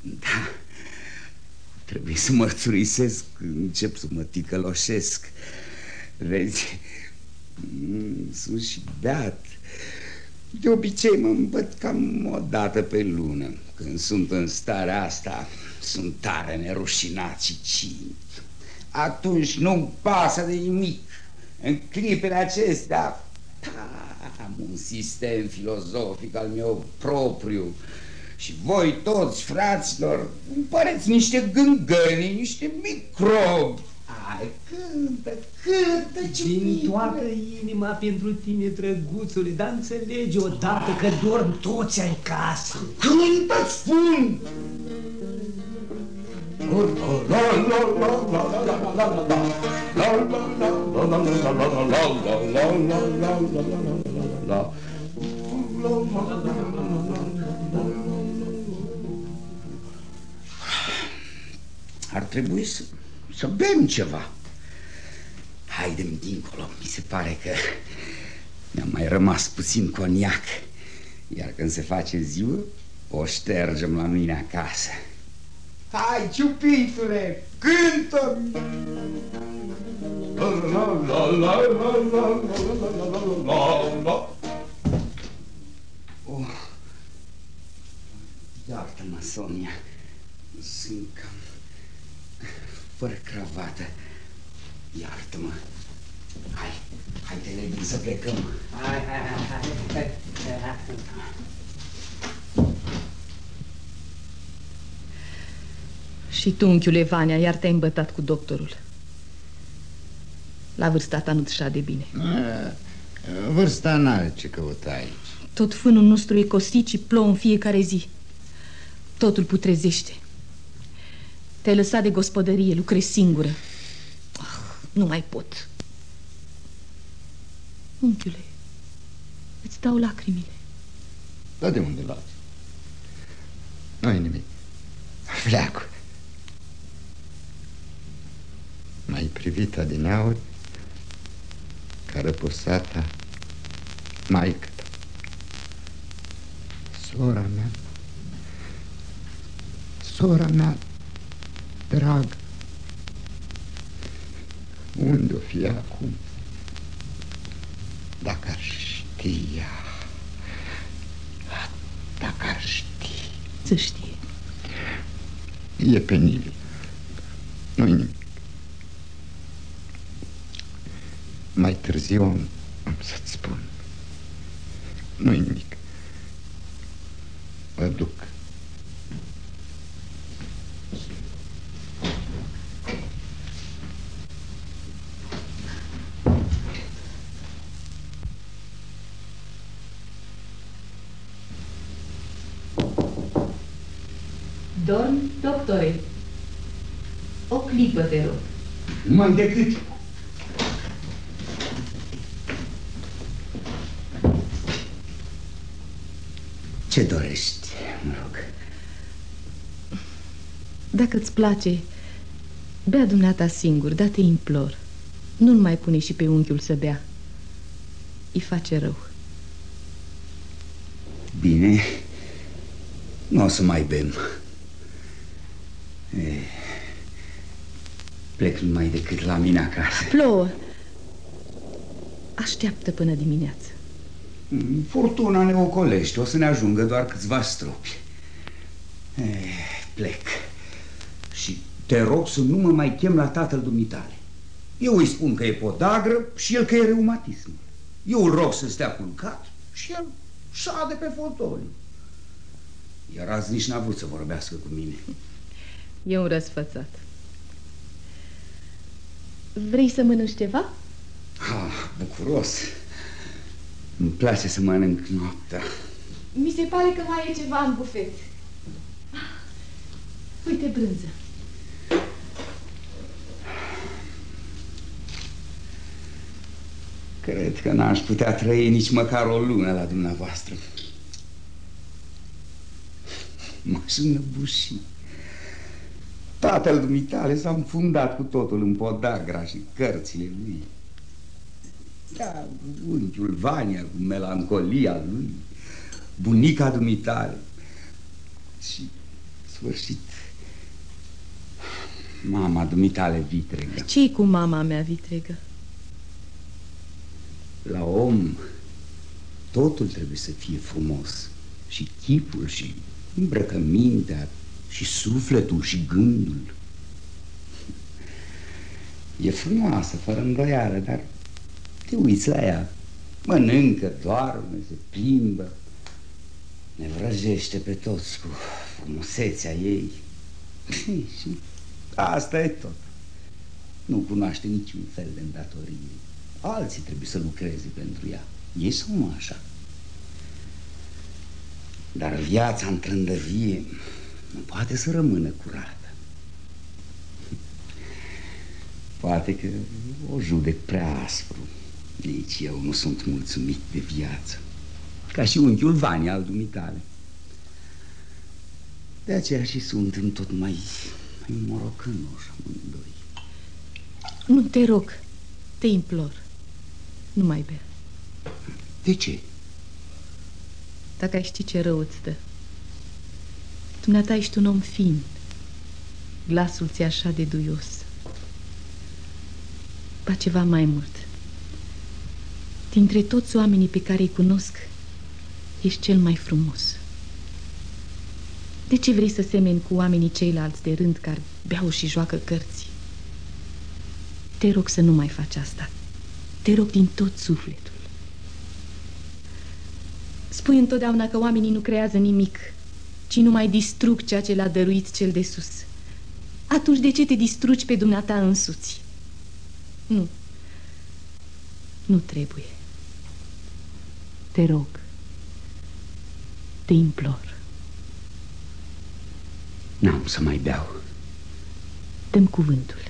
Da, trebuie să mărturisesc, încep să mă ticăloșesc. Vezi, mm, sunt și beat. De obicei mă îmbăt cam o dată pe lună. Când sunt în starea asta, sunt tare nerușinat și cinic. Atunci nu-mi pasă de nimic. În clipele acestea am un sistem filozofic al meu propriu. Și voi toți, fraților, îmi păreți niște gângăni, niște microbi. Hai, cântă, cântă, Din toată inima pentru tine, drăguțule, dar înțelege odată că dorm toți în casă. Cântă, spun! Ar trebui să, să bem ceva. Haidem dincolo, mi se pare că mi-a mai rămas puțin coniac. Iar când se face ziua, o ștergem la mine acasă. Hai, ciupitule, cântă! Oh. Iartă-mă, Sonia, sunt cam fără cravată. Iartă-mă. Hai, hai, te legim să plecăm. Hai, hai, hai, hai. hai, hai. Și tu, unchiule Vania, iar te-ai îmbătat cu doctorul. La vârsta ta nu-ți de bine. Vârsta n-are ce căuta aici. Tot fânul nostru e costit și plouă în fiecare zi. Totul putrezește. Te-ai lăsat de gospodărie, lucrezi singură. Oh, nu mai pot. Unchiule, îți dau lacrimile. Dar de unde luați? Nu-i nimic. Fleacu. M-ai privit adineauri ca răposata maică ta. Sora mea, sora mea drag, unde o fi acum? Dacă ar știa, dacă ar ști. Să știe. E penibil. Nu-i nimic. Mai târziu am, am să-ți spun. Nu-i nimic. Mă duc. Dorm, doctore. O clipă, te rog. Numai decât Ce dorești, mă rog? Dacă îți place, bea dumneata singur, da te implor. Nu-l mai pune și pe unchiul să bea. Îi face rău. Bine, nu o să mai bem. E, plec numai decât la mine acasă. Plouă. Așteaptă până dimineață. Mm, Fortuna ne ocolește, o să ne ajungă doar câțiva stropi. E, plec. Și te rog să nu mă mai chem la tatăl dumitale. Eu îi spun că e podagră și el că e reumatism. Eu îl rog să stea culcat și el șade pe fotoliu. Iar azi nici n-a vrut să vorbească cu mine. E un răsfățat. Vrei să mănânci ceva? Ah, bucuros. Îmi place să mănânc noaptea. Mi se pare că mai e ceva în bufet. Uite brânză. Cred că n-aș putea trăi nici măcar o lună la dumneavoastră. M-aș înăbuși. Tatăl dumitale s-a înfundat cu totul în podagra și cărțile lui. Da, unchiul Vania cu melancolia lui, bunica dumitale și, sfârșit, mama dumitale vitregă. ce cu mama mea vitregă? La om totul trebuie să fie frumos și chipul și îmbrăcămintea și sufletul și gândul. E frumoasă, fără îndoială, dar te uiți la ea, mănâncă, doarme, se plimbă, ne vrăjește pe toți cu frumusețea ei. și asta e tot. Nu cunoaște niciun fel de îndatorie. Alții trebuie să lucreze pentru ea. Ei sunt așa. Dar viața în trândăvie nu poate să rămână curată. Poate că o judec prea aspru. Nici eu nu sunt mulțumit de viață. Ca și unchiul Vani al dumitale. De aceea și sunt în tot mai, mai morocănoși amândoi. Nu te rog, te implor. Nu mai bea. De ce? Dacă ai ști ce rău îți dă. Dumneata ești un om fin. Glasul ți așa de duios. Ba ceva mai mult. Dintre toți oamenii pe care îi cunosc, ești cel mai frumos. De ce vrei să semeni cu oamenii ceilalți de rând care beau și joacă cărți? Te rog să nu mai faci asta. Te rog din tot sufletul. Spui întotdeauna că oamenii nu creează nimic, ci numai distrug ceea ce l-a dăruit cel de sus. Atunci de ce te distrugi pe dumneata însuți? Nu. Nu trebuie. Te rog. Te implor. N-am să mai beau. Dăm cuvântul.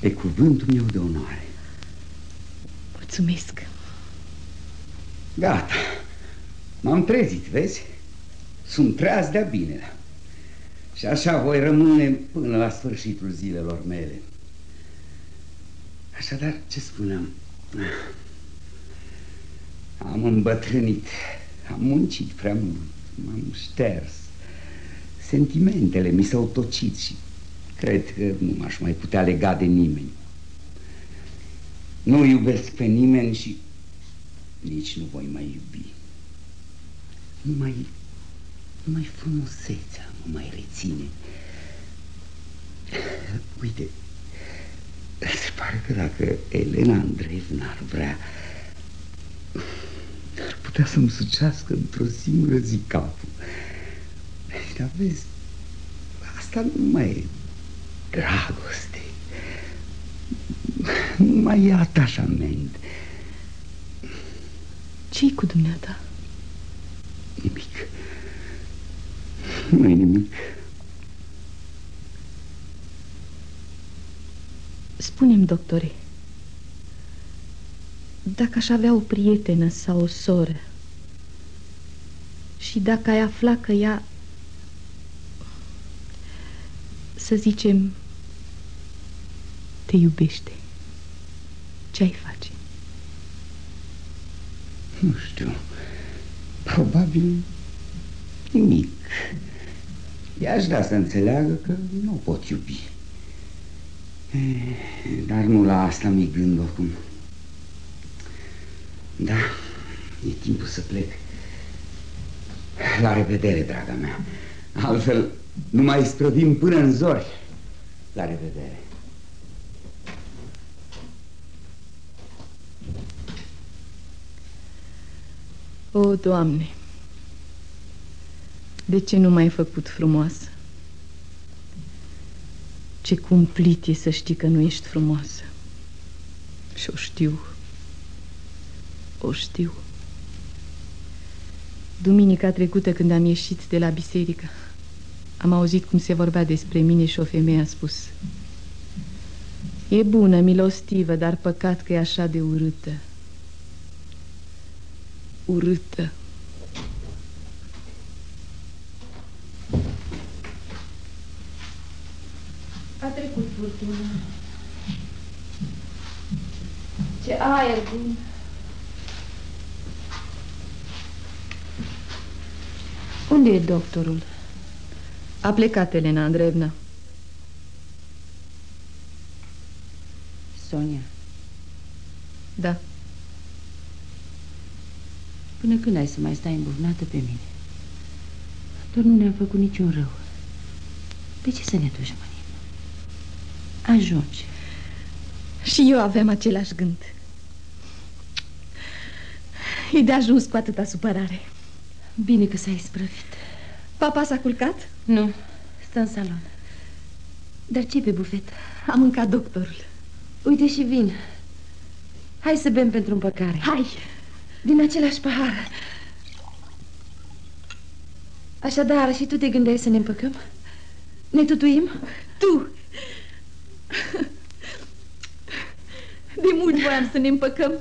E cuvântul meu de onoare. Mulțumesc. Gata. M-am trezit, vezi? Sunt treaz de-a bine. Și așa voi rămâne până la sfârșitul zilelor mele. Așadar, ce spuneam? Am îmbătrânit, am muncit prea mult, m-am șters. Sentimentele mi s-au tocit și cred că nu m-aș mai putea lega de nimeni. Nu iubesc pe nimeni și nici nu voi mai iubi. Numai, numai frumusețea mă mai reține. Uite, se pare că dacă Elena Andreevna ar vrea, ar putea să-mi sucească într-o singură zi capul. Dar vezi, asta nu mai e dragoste. Nu mai e atașament. ce cu dumneata? Nimic. nu e nimic. Spune-mi, doctore, dacă aș avea o prietenă sau o soră și dacă ai afla că ea... să zicem, te iubește, ce ai face? Nu știu, probabil nimic. I-aș da să înțeleagă că nu pot iubi. Dar nu la asta mi gând oricum. Da, e timpul să plec. La revedere, draga mea. Altfel, nu mai sprăvim până în zori. La revedere. O, Doamne, de ce nu m-ai făcut frumoasă? Ce cumplit e să știi că nu ești frumoasă. Și o știu. O știu. Duminica trecută când am ieșit de la biserică, am auzit cum se vorbea despre mine și o femeie a spus E bună, milostivă, dar păcat că e așa de urâtă. Urâtă. A trecut furtuna. Ce aer bun! Unde e doctorul? A plecat Elena Andreevna. Sonia. Da. Până când ai să mai stai îmbuvnată pe mine? Doar nu ne-am făcut niciun rău. De ce să ne dușmănim? Ajunge. Și eu aveam același gând. E de ajuns cu atâta supărare. Bine că s-ai sprăvit. Papa s-a culcat? Nu, stă în salon. Dar ce pe bufet? Am mâncat doctorul. Uite și vin. Hai să bem pentru împăcare. Hai! Din același pahar. Așadar, și tu te gândeai să ne împăcăm? Ne tutuim? Tu! De mult voiam să ne împăcăm,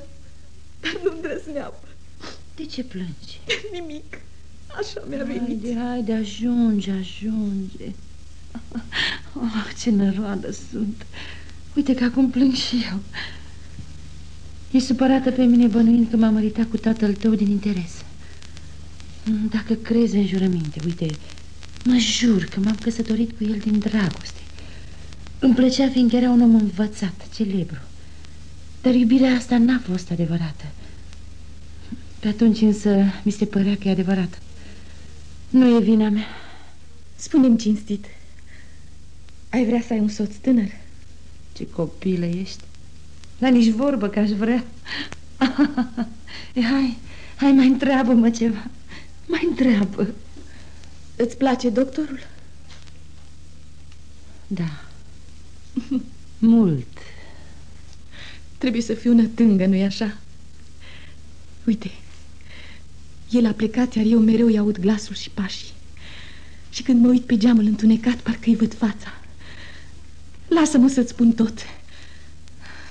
dar nu îndrăzneam. De ce plângi? *laughs* Nimic. Așa mi-a venit. Haide, haide, ajunge, ajunge. *laughs* Oh, ce năroadă sunt. Uite că acum plâng și eu. E supărată pe mine bănuind că m-a măritat cu tatăl tău din interes. Dacă crezi în jurăminte, uite, mă jur că m-am căsătorit cu el din dragoste. Îmi plăcea fiindcă era un om învățat, celebru. Dar iubirea asta n-a fost adevărată. Pe atunci însă mi se părea că e adevărat. Nu e vina mea. Spune-mi cinstit, ai vrea să ai un soț tânăr? Ce copilă ești. La nici vorbă că aș vrea. *laughs* hai, hai, mai întreabă-mă ceva. Mai întreabă. Îți place doctorul? Da. *laughs* Mult. Trebuie să fiu nătângă, nu-i așa? Uite, el a plecat, iar eu mereu îi aud glasul și pașii. Și când mă uit pe geamul întunecat, parcă îi văd fața. Lasă-mă să-ți spun tot.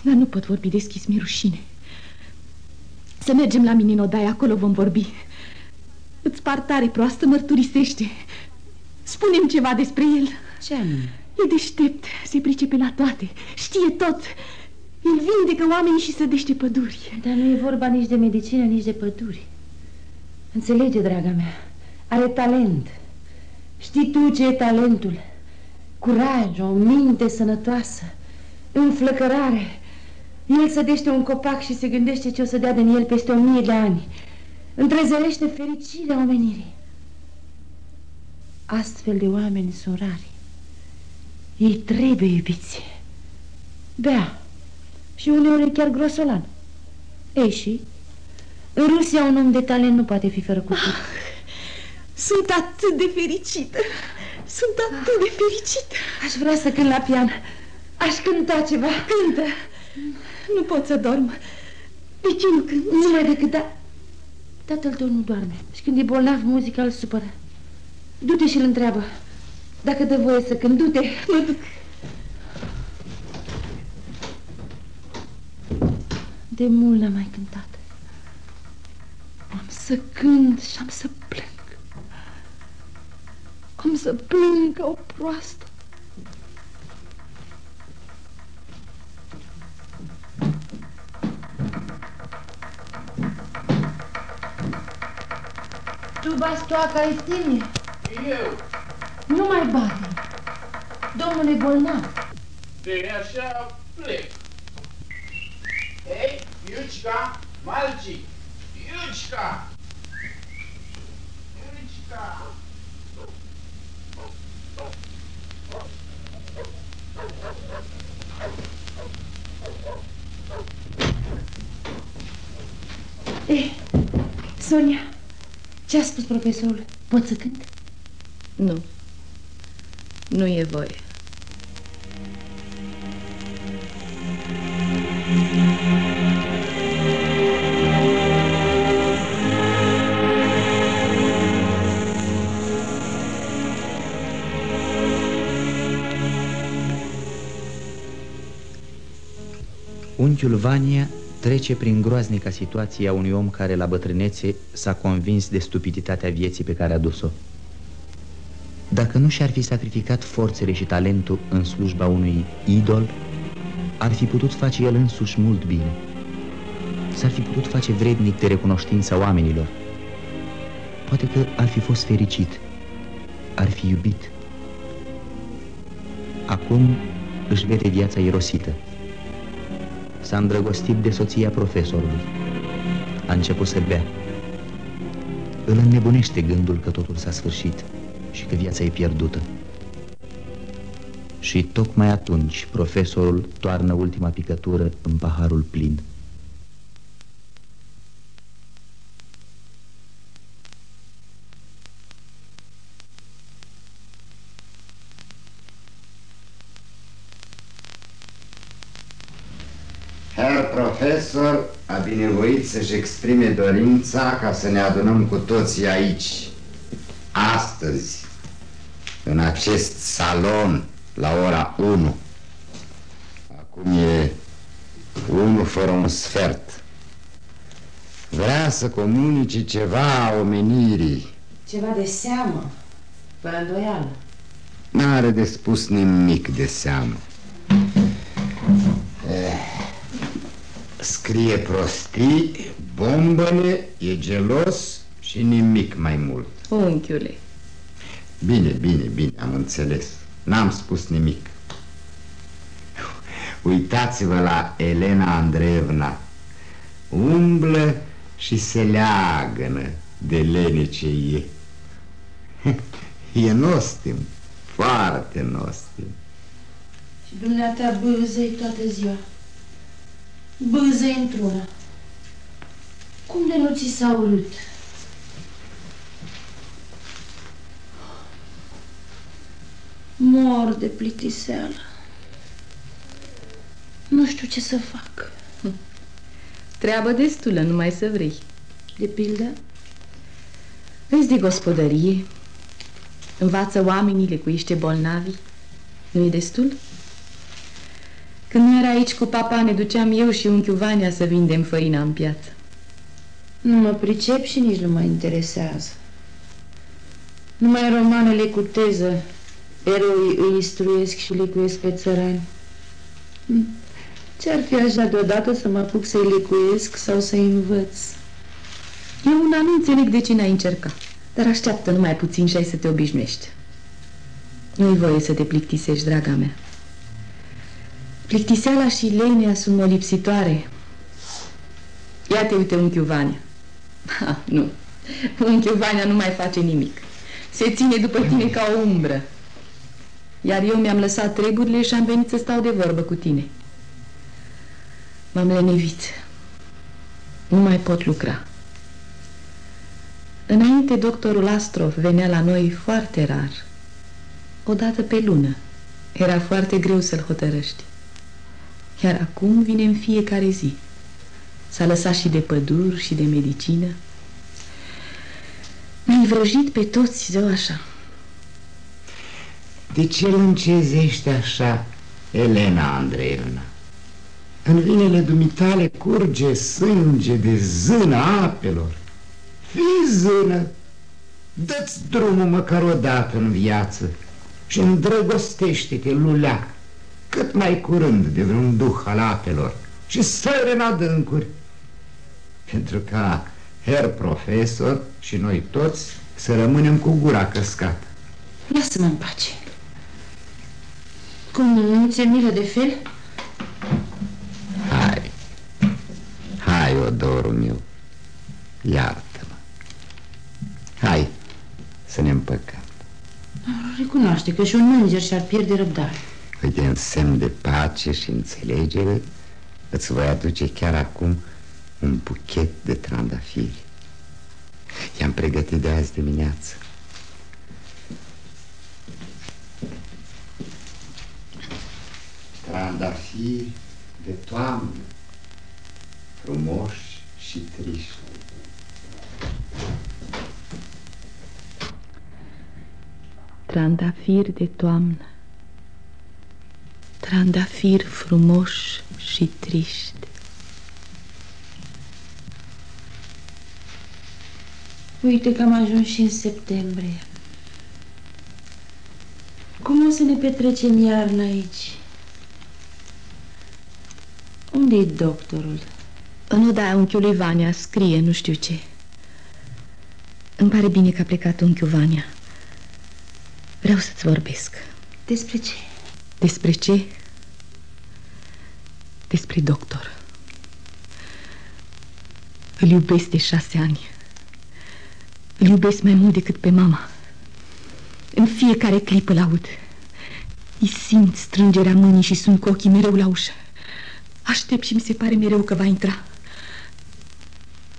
Dar nu pot vorbi deschis, mi rușine. Să mergem la mine în odaie, acolo vom vorbi. Îți par tare proastă, mărturisește. Spune-mi ceva despre el. Ce anume? E deștept, se pricepe la toate, știe tot. El vindecă oamenii și sădește păduri. Dar nu e vorba nici de medicină, nici de păduri. Înțelege, draga mea, are talent. Știi tu ce e talentul? Curaj, o minte sănătoasă, înflăcărare. El sădește un copac și se gândește ce o să dea din el peste o mie de ani. Întrezărește fericirea omenirii. Astfel de oameni sunt rari. Ei trebuie iubiți. Bea. Și uneori chiar grosolan. Ei și? În Rusia un om de talent nu poate fi fără cuvânt. Ah, sunt atât de fericită. Sunt atât de fericită. Aș vrea să cânt la pian. Aș cânta ceva. Cântă. Nu pot să dorm. De ce nu cânt? Numai decât da... Tatăl tău nu doarme. Și când e bolnav, muzica îl supără. Du-te și îl întreabă. Dacă dă voie să cânt, du-te. Mă duc. De mult n-am mai cântat. Am să cânt și am să plâng. Am să plâng ca o proastă. Tu bastoaca e tine? Eu. Nu mai bate. Domnule bolnav. De așa plec. Ei, Iucica, Malci, Iucica! Iucica! Eh, Sonia, ce a spus profesorul? Pot să cânt? Nu. Nu e voie. Unchiul Vania trece prin groaznica situație a unui om care la bătrânețe s-a convins de stupiditatea vieții pe care a dus-o. Dacă nu și-ar fi sacrificat forțele și talentul în slujba unui idol, ar fi putut face el însuși mult bine. S-ar fi putut face vrednic de recunoștința oamenilor. Poate că ar fi fost fericit, ar fi iubit. Acum își vede viața irosită. S-a îndrăgostit de soția profesorului. A început să bea. Îl înnebunește gândul că totul s-a sfârșit și că viața e pierdută. Și tocmai atunci profesorul toarnă ultima picătură în paharul plin. A binevoit să-și exprime dorința ca să ne adunăm cu toții aici, astăzi, în acest salon, la ora 1. Acum e 1 fără un sfert. Vrea să comunice ceva omenirii. Ceva de seamă, fără îndoială. N-are de spus nimic de seamă. Eh, scrie prostii, bombăne, e gelos și nimic mai mult. Unchiule, Bine, bine, bine, am înțeles. N-am spus nimic. Uitați-vă la Elena Andreevna. Umblă și se leagănă de lene ce e. *laughs* E nostim, foarte nostim. Și dumneata bâzăi toată ziua. Bâzăi într-una. Cum de nu ți s-a urât? Mor de plictiseală. Nu știu ce să fac. *laughs* treabă destulă, numai să vrei. De pildă? Vezi de gospodărie, învață oamenii, lecuiește bolnavi. Nu e destul? Când nu era aici cu papa, ne duceam eu și unchiul Vania să vindem făina în piață. Nu mă pricep și nici nu mă interesează. Numai romanele cu teză, eroii îi instruiesc și lecuiesc pe țărani. Hm, Ce-ar fi așa deodată să mă apuc să-i lecuiesc sau să-i învăț? Eu una nu înțeleg de ce n-ai încercat, dar așteaptă numai puțin și ai să te obișnuiești. Nu-i voie să te plictisești, draga mea. Plictiseala și lenea sunt molipsitoare. Ia te uite unchiul Vania. Ha, nu, unchiul Vania nu mai face nimic. Se ține după tine ca o umbră. Iar eu mi-am lăsat treburile și am venit să stau de vorbă cu tine. M-am lenevit. Nu mai pot lucra. Înainte, doctorul Astrov venea la noi foarte rar. O dată pe lună. Era foarte greu să-l hotărăști. Iar acum vine în fiecare zi. S-a lăsat și de păduri și de medicină. Ne-ai vrăjit pe toți, zău așa. De ce îl încezește așa, Elena Andreevna? În vinele dumitale curge sânge de zâna apelor. Fii zână, dă-ți drumul măcar o dată în viață și îndrăgostește-te, luleac, cât mai curând de vreun duh al apelor și sără în adâncuri, pentru ca Her profesor și noi toți să rămânem cu gura căscată. Lasă-mă în pace. Cum nu ți-e milă de fel? Hai, hai, odorul meu, iartă-mă. Hai să ne împăcăm. Recunoaște că și un înger și-ar pierde răbdare. Uite, în semn de pace și înțelegere, îți voi aduce chiar acum un buchet de trandafiri. I-am pregătit de azi dimineață. Trandafiri de toamnă, frumoși și triști. Trandafiri de toamnă, trandafiri frumoși și triști. Uite că am ajuns și în septembrie. Cum o să ne petrecem iarna aici? unde e doctorul? În odaia unchiului Vania scrie nu știu ce. Îmi pare bine că a plecat unchiul Vania. Vreau să-ți vorbesc. Despre ce? Despre ce? Despre doctor. Îl iubesc de șase ani. Îl iubesc mai mult decât pe mama. În fiecare clipă l-aud. Îi simt strângerea mâinii și sunt cu ochii mereu la ușă. Aștept și mi se pare mereu că va intra.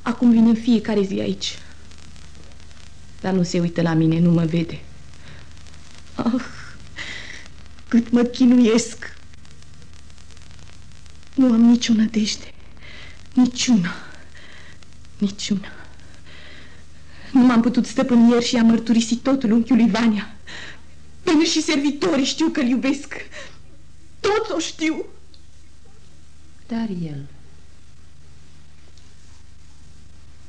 Acum vine în fiecare zi aici. Dar nu se uită la mine, nu mă vede. Ah, cât mă chinuiesc. Nu am nicio nădejde. Niciuna. Niciuna. Nu m-am putut stăpâni ieri și am mărturisit totul unchiului Vania. Până și servitorii știu că-l iubesc. Toți o știu. Dar el...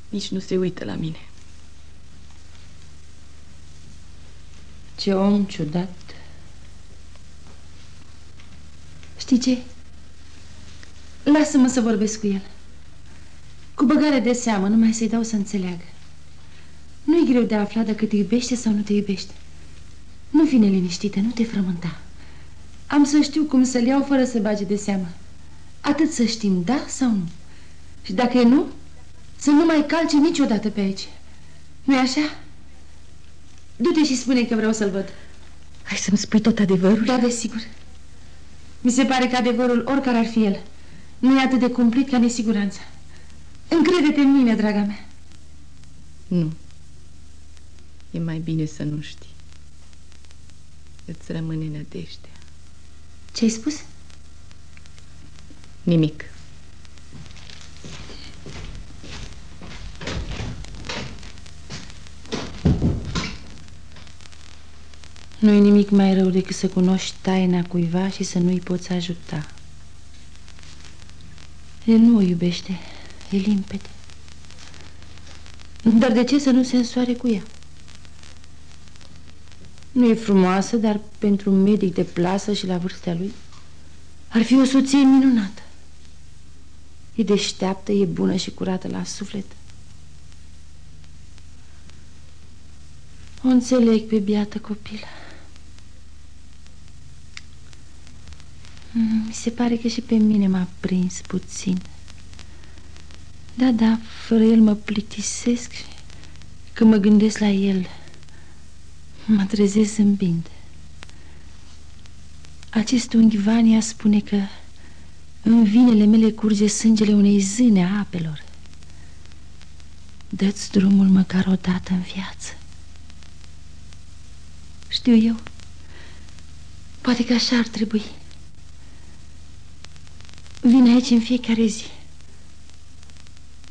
Nici nu se uită la mine. Ce om ciudat. Știi ce? Lasă-mă să vorbesc cu el. Cu băgare de seamă, numai să-i dau să înțeleagă. Nu-i greu de aflat dacă te iubește sau nu te iubește. Nu fi neliniștită, nu te frământa. Am să știu cum să-l iau fără să bage de seamă. Atât să știm, da sau nu? Și dacă e nu, să nu mai calce niciodată pe aici. nu e așa? Du-te și spune că vreau să-l văd. Hai să-mi spui tot adevărul? Da, desigur. Mi se pare că adevărul, oricare ar fi el, nu e atât de cumplit ca nesiguranța. Încrede-te în mine, draga mea. Nu. E mai bine să nu știi. Îți rămâne nădejdea. Ce ai spus? Nimic. Nu e nimic mai rău decât să cunoști taina cuiva și să nu-i poți ajuta. El nu o iubește, e limpede. Dar de ce să nu se însoare cu ea? Nu e frumoasă, dar pentru un medic de plasă și la vârsta lui ar fi o soție minunată. E deșteaptă, e bună și curată la suflet. O înțeleg pe biată copilă. Mi se pare că și pe mine m-a prins puțin. Da, da, fără el mă plictisesc și când mă gândesc la el, mă trezesc zâmbind. Acest unghi Vania spune că în vinele mele curge sângele unei zâne a apelor. Dă-ți drumul măcar o dată în viață. Știu eu. Poate că așa ar trebui. Vine aici în fiecare zi.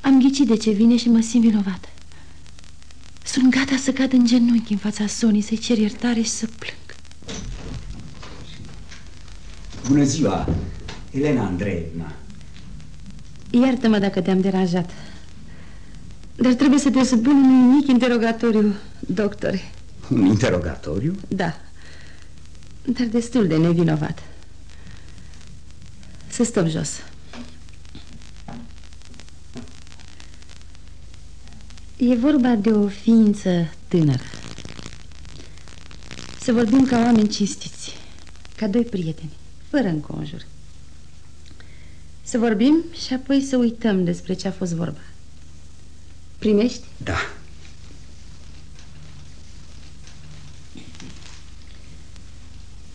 Am ghicit de ce vine și mă simt vinovată. Sunt gata să cad în genunchi în fața Sonii, să-i cer iertare și să plâng. Bună ziua! Elena Andreevna. Iartă-mă dacă te-am deranjat. Dar trebuie să te supun unui mic interogatoriu, doctore. Un interogatoriu? Da. Dar destul de nevinovat. Să stăm jos. E vorba de o ființă tânără. Să vorbim ca oameni cinstiți, ca doi prieteni, fără înconjur. Să vorbim și apoi să uităm despre ce a fost vorba. Primești? Da.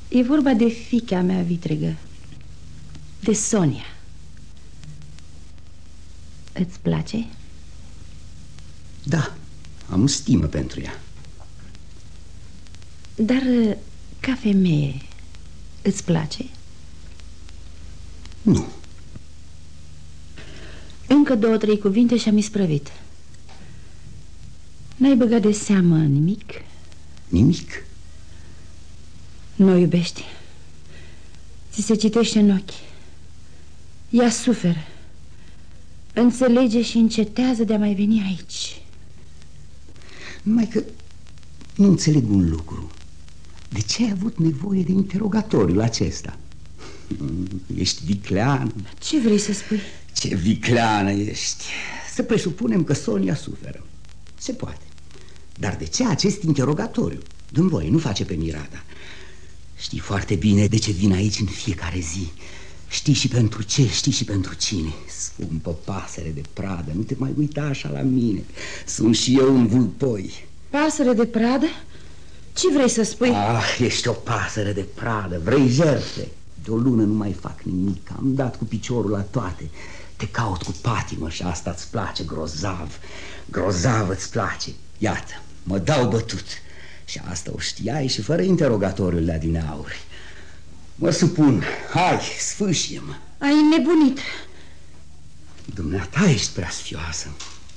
E vorba de fica mea vitregă, de Sonia. Îți place? Da, am stimă pentru ea. Dar ca femeie, îți place? Nu. Încă două, trei cuvinte și am isprăvit. N-ai băgat de seamă nimic? Nimic? Nu o iubești. Ți se citește în ochi. Ea suferă. Înțelege și încetează de a mai veni aici. Numai că nu înțeleg un lucru. De ce ai avut nevoie de interogatoriul acesta? *laughs* Ești viclean. Ce vrei să spui? Ce vicleană ești. Să presupunem că Sonia suferă. Se poate. Dar de ce acest interogatoriu? Dăm voie, nu face pe mirata. Știi foarte bine de ce vin aici în fiecare zi. Știi și pentru ce, știi și pentru cine. Scumpă pasăre de pradă, nu te mai uita așa la mine. Sunt și eu un vulpoi. Pasăre de pradă? Ce vrei să spui? Ah, ești o pasăre de pradă, vrei jertfe. De o lună nu mai fac nimic, am dat cu piciorul la toate. Te caut cu patimă și asta îți place grozav. Grozav îți place. Iată, mă dau bătut. Și asta o știai și fără interogatoriul de adineauri. Mă supun, hai, sfâșie-mă. Ai nebunit. Dumneata ești prea sfioasă.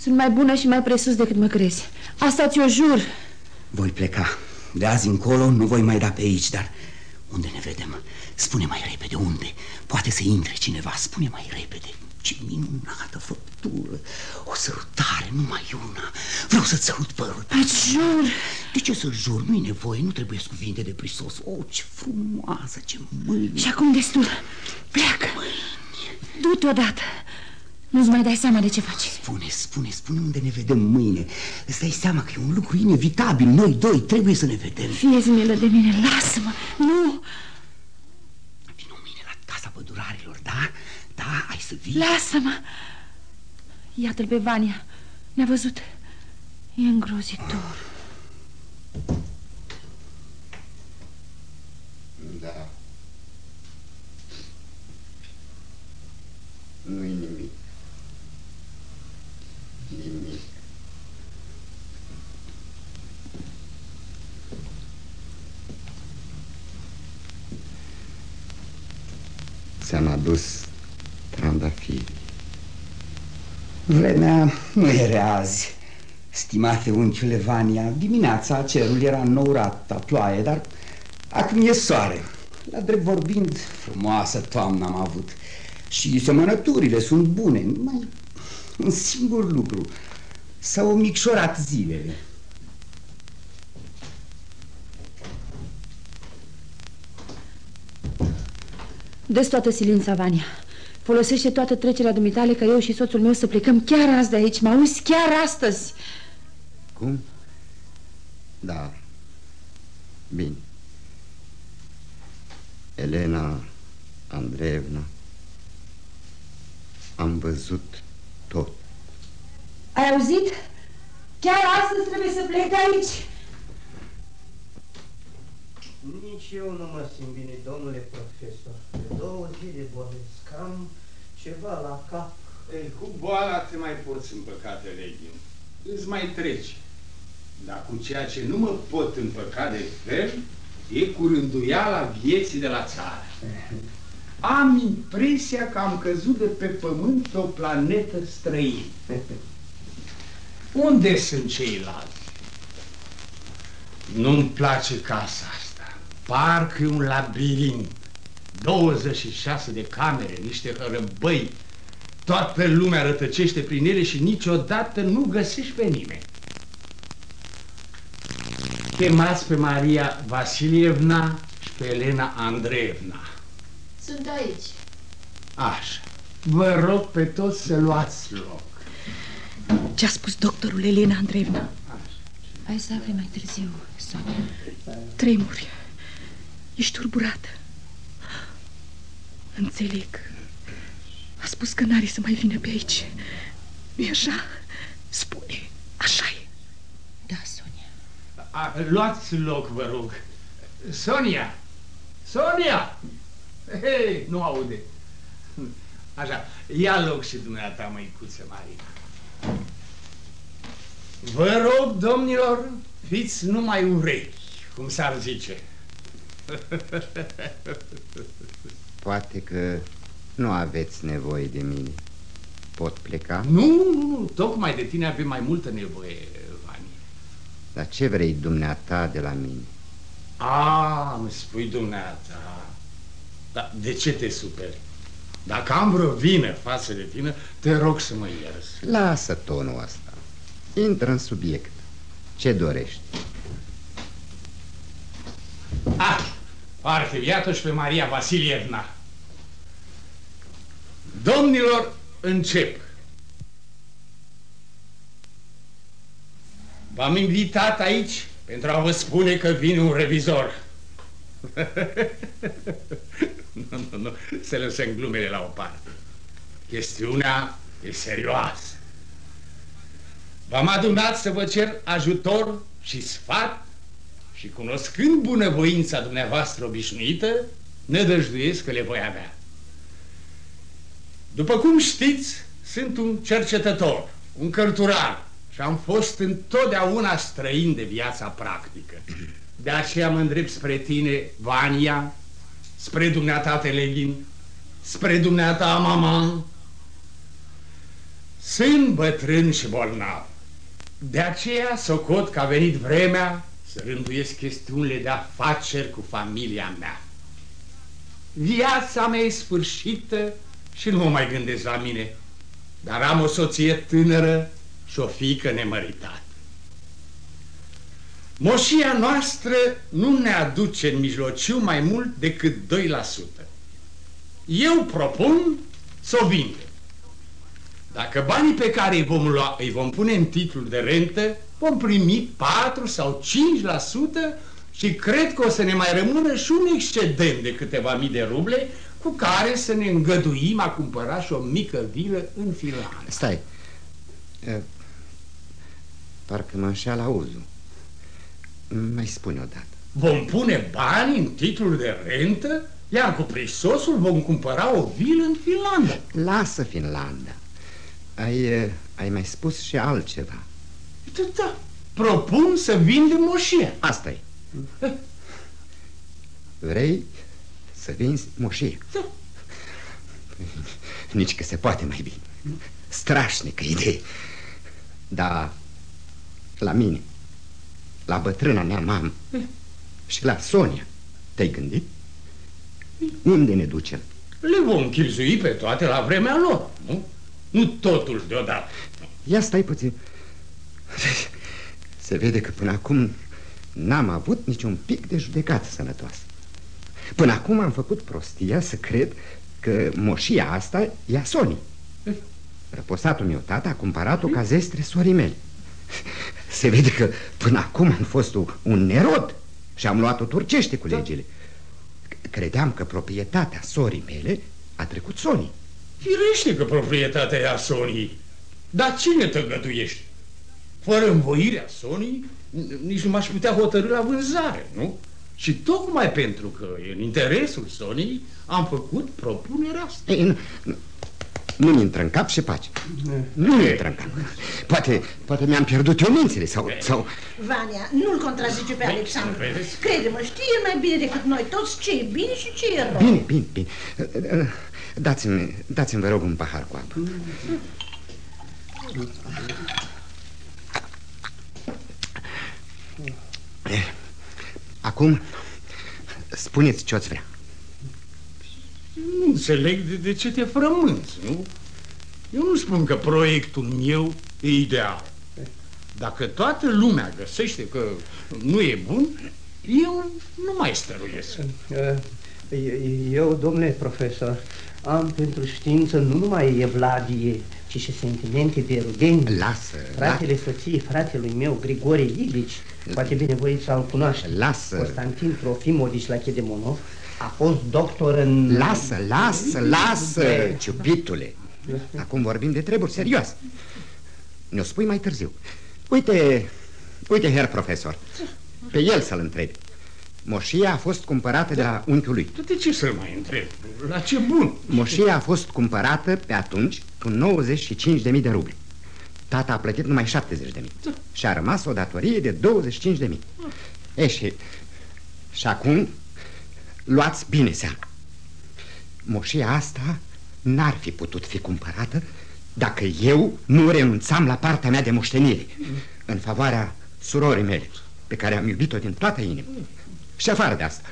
Sunt mai bună și mai presus decât mă crezi. Asta ți-o jur. Voi pleca. De azi încolo nu voi mai da pe aici, dar unde ne vedem? Spune mai repede unde. Poate să intre cineva. Spune mai repede. Ce minunată făptură! O sărutare, numai una. Vreau să-ți sărut părul. Îți jur. De ce să jur? Nu-i nevoie, nu trebuie cuvinte de prisos. O, ce frumoasă, ce mâini. Și acum destul. Pleacă. Du-te odată. Nu-ți mai dai seama de ce faci. Spune, spune, spune unde ne vedem mâine. Îți dai seama că e un lucru inevitabil. Noi doi trebuie să ne vedem. Fie-ți milă de mine, lasă-mă. Nu. Vino mâine la casa pădurarilor, da? Da, ai să vii. Lasă-mă. Iată-l pe Vania. Ne-a văzut. E îngrozitor. Da. Nu-i nimic. Nimic. Ți-am adus trandafiri Vremea nu era azi. Stimate unchiule Vania Dimineața cerul era nourat, a ploaie Dar acum e soare. La drept vorbind, frumoasă toamnă am avut. Și semănăturile sunt bune Numai un singur lucru. S-au micșorat zilele. Des toată silința, Vania Folosește toată trecerea dumitale Că eu și soțul meu să plecăm chiar azi de aici Mă auzi? Chiar astăzi Cum? Da Bine Elena Andreevna Am văzut tot Ai auzit? Chiar astăzi trebuie să plec de aici Nici eu nu mă simt bine, domnule profesor. De două zile bolesc, cam ceva la cap. Ei, cu boala te mai poți împăca, Teleghiu. Îți mai treci. Dar cu ceea ce nu mă pot împăca de fel, e cu rânduiala vieții de la țară. *laughs* Am impresia că am căzut de pe pământ pe o planetă străină. Unde sunt ceilalți? Nu-mi place casa asta. Parcă e un labirint. 26 de camere, niște hărăbăi. Toată lumea rătăcește prin ele și niciodată nu găsești pe nimeni. Chemați pe Maria Vasilievna și pe Elena Andreevna. Sunt aici. Așa. Vă rog pe toți să luați loc. Ce a spus doctorul Elena Andreevna? Hai să afli mai târziu, Sonia. Tremuri. Ești turburată. Înțeleg. A spus că n-are să mai vină pe aici. nu e așa? Spune, așa e. Da, Sonia. A, luați loc, vă rog. Sonia! Sonia! Hei, nu aude. Așa, ia loc și dumneata, măicuță Marina. Vă rog, domnilor, fiți numai urechi, cum s-ar zice. *laughs* Poate că nu aveți nevoie de mine. Pot pleca? Nu, nu, nu, tocmai de tine avem mai multă nevoie, Vani. Dar ce vrei dumneata de la mine? A, îmi spui dumneata. Dar de ce te superi? Dacă am vreo vină față de tine, te rog să mă ierzi. Lasă tonul ăsta. Intră în subiect. Ce dorești? Ah, parcă iată și pe Maria Vasilievna. Domnilor, încep. V-am invitat aici pentru a vă spune că vine un revizor. *laughs* nu, nu, nu, să lăsăm glumele la o parte. Chestiunea e serioasă. V-am adunat să vă cer ajutor și sfat și cunoscând bunăvoința dumneavoastră obișnuită, ne dăjduiesc că le voi avea. După cum știți, sunt un cercetător, un cărturar și am fost întotdeauna străin de viața practică. De aceea mă îndrept spre tine, Vania, spre dumneata Televin, spre dumneata Mama. Sunt bătrân și bolnav. De aceea socot că a venit vremea să rânduiesc chestiunile de afaceri cu familia mea. Viața mea e sfârșită și nu mă mai gândesc la mine, dar am o soție tânără și o fiică nemăritată. Moșia noastră nu ne aduce în mijlociu mai mult decât 2%. Eu propun să o vindem. Dacă banii pe care îi vom lua îi vom pune în titlul de rentă, vom primi 4 sau 5% și cred că o să ne mai rămână și un excedent de câteva mii de ruble cu care să ne îngăduim a cumpăra și o mică vilă în Finlanda. Stai. Parcă mă înșeală auzul. Mai spune odată. Vom pune bani în titlul de rentă, iar cu prisosul vom cumpăra o vilă în Finlanda. Lasă Finlanda. Ai, ai mai spus și altceva. Da, da. Propun să vindem moșia. asta e. Vrei să vinzi moșie? Da. Nici că se poate mai bine. Strașnică idee. Dar la mine, la bătrâna mea mamă și la Sonia, te-ai gândit? Unde ne ducem? Le vom chipzui pe toate la vremea lor, nu? Nu totul deodată. Ia stai puțin. Se vede că până acum n-am avut niciun pic de judecată sănătoasă. Până acum am făcut prostia să cred că moșia asta e a Sony. Răposatul meu tata a cumpărat-o ca zestre sorii mele. Se vede că până acum am fost un nerod și am luat-o turcește cu legile. Credeam că proprietatea sorii mele a trecut Sony. Firește că proprietatea e a Sony. Dar cine te găduiești? Fără învoirea Sony, nici nu m-aș putea hotărâ la vânzare, nu? Și tocmai pentru că e în interesul Sony, am făcut propunerea asta. Ei, nu, nu, nu-mi intră în cap și pace. Nu-mi intră în cap. Poate, poate mi-am pierdut eu mințile sau... sau... Vania, nu-l contrazice pe Alexandru. Crede-mă, știe el mai bine decât noi toți ce e bine și ce e rău. Bine, bine, bine. Dați-mi, dați-mi, vă rog, un pahar cu apă. Acum, spuneți ce-ți vrea. Nu înțeleg de, de ce te frămânți, nu? Eu nu spun că proiectul meu e ideal. Dacă toată lumea găsește că nu e bun, eu nu mai stăruiesc. Eu, domnule profesor, am pentru știință nu numai Evladie, ci și sentimente de rudeni. Lasă, Fratele soției fratelui meu, Grigore Ilici, poate binevoit să-l cunoaște. Lasă. Constantin Trofimodici la Chedemonov a fost doctor în... Lasă, lasă, lasă, ciupitule. Acum vorbim de treburi serioase. Ne-o spui mai târziu. Uite, uite, her profesor, pe el să-l întrebi. Moșia a fost cumpărată de la unchiul lui. De ce să mai întreb? La ce bun? Moșia a fost cumpărată pe atunci cu 95.000 de rubli. Tata a plătit numai 70.000 și a rămas o datorie de 25.000. E și, și acum luați bine seama. Moșia asta n-ar fi putut fi cumpărată dacă eu nu renunțam la partea mea de moștenire în favoarea surorii mele, pe care am iubit-o din toată inima. Și afară de asta,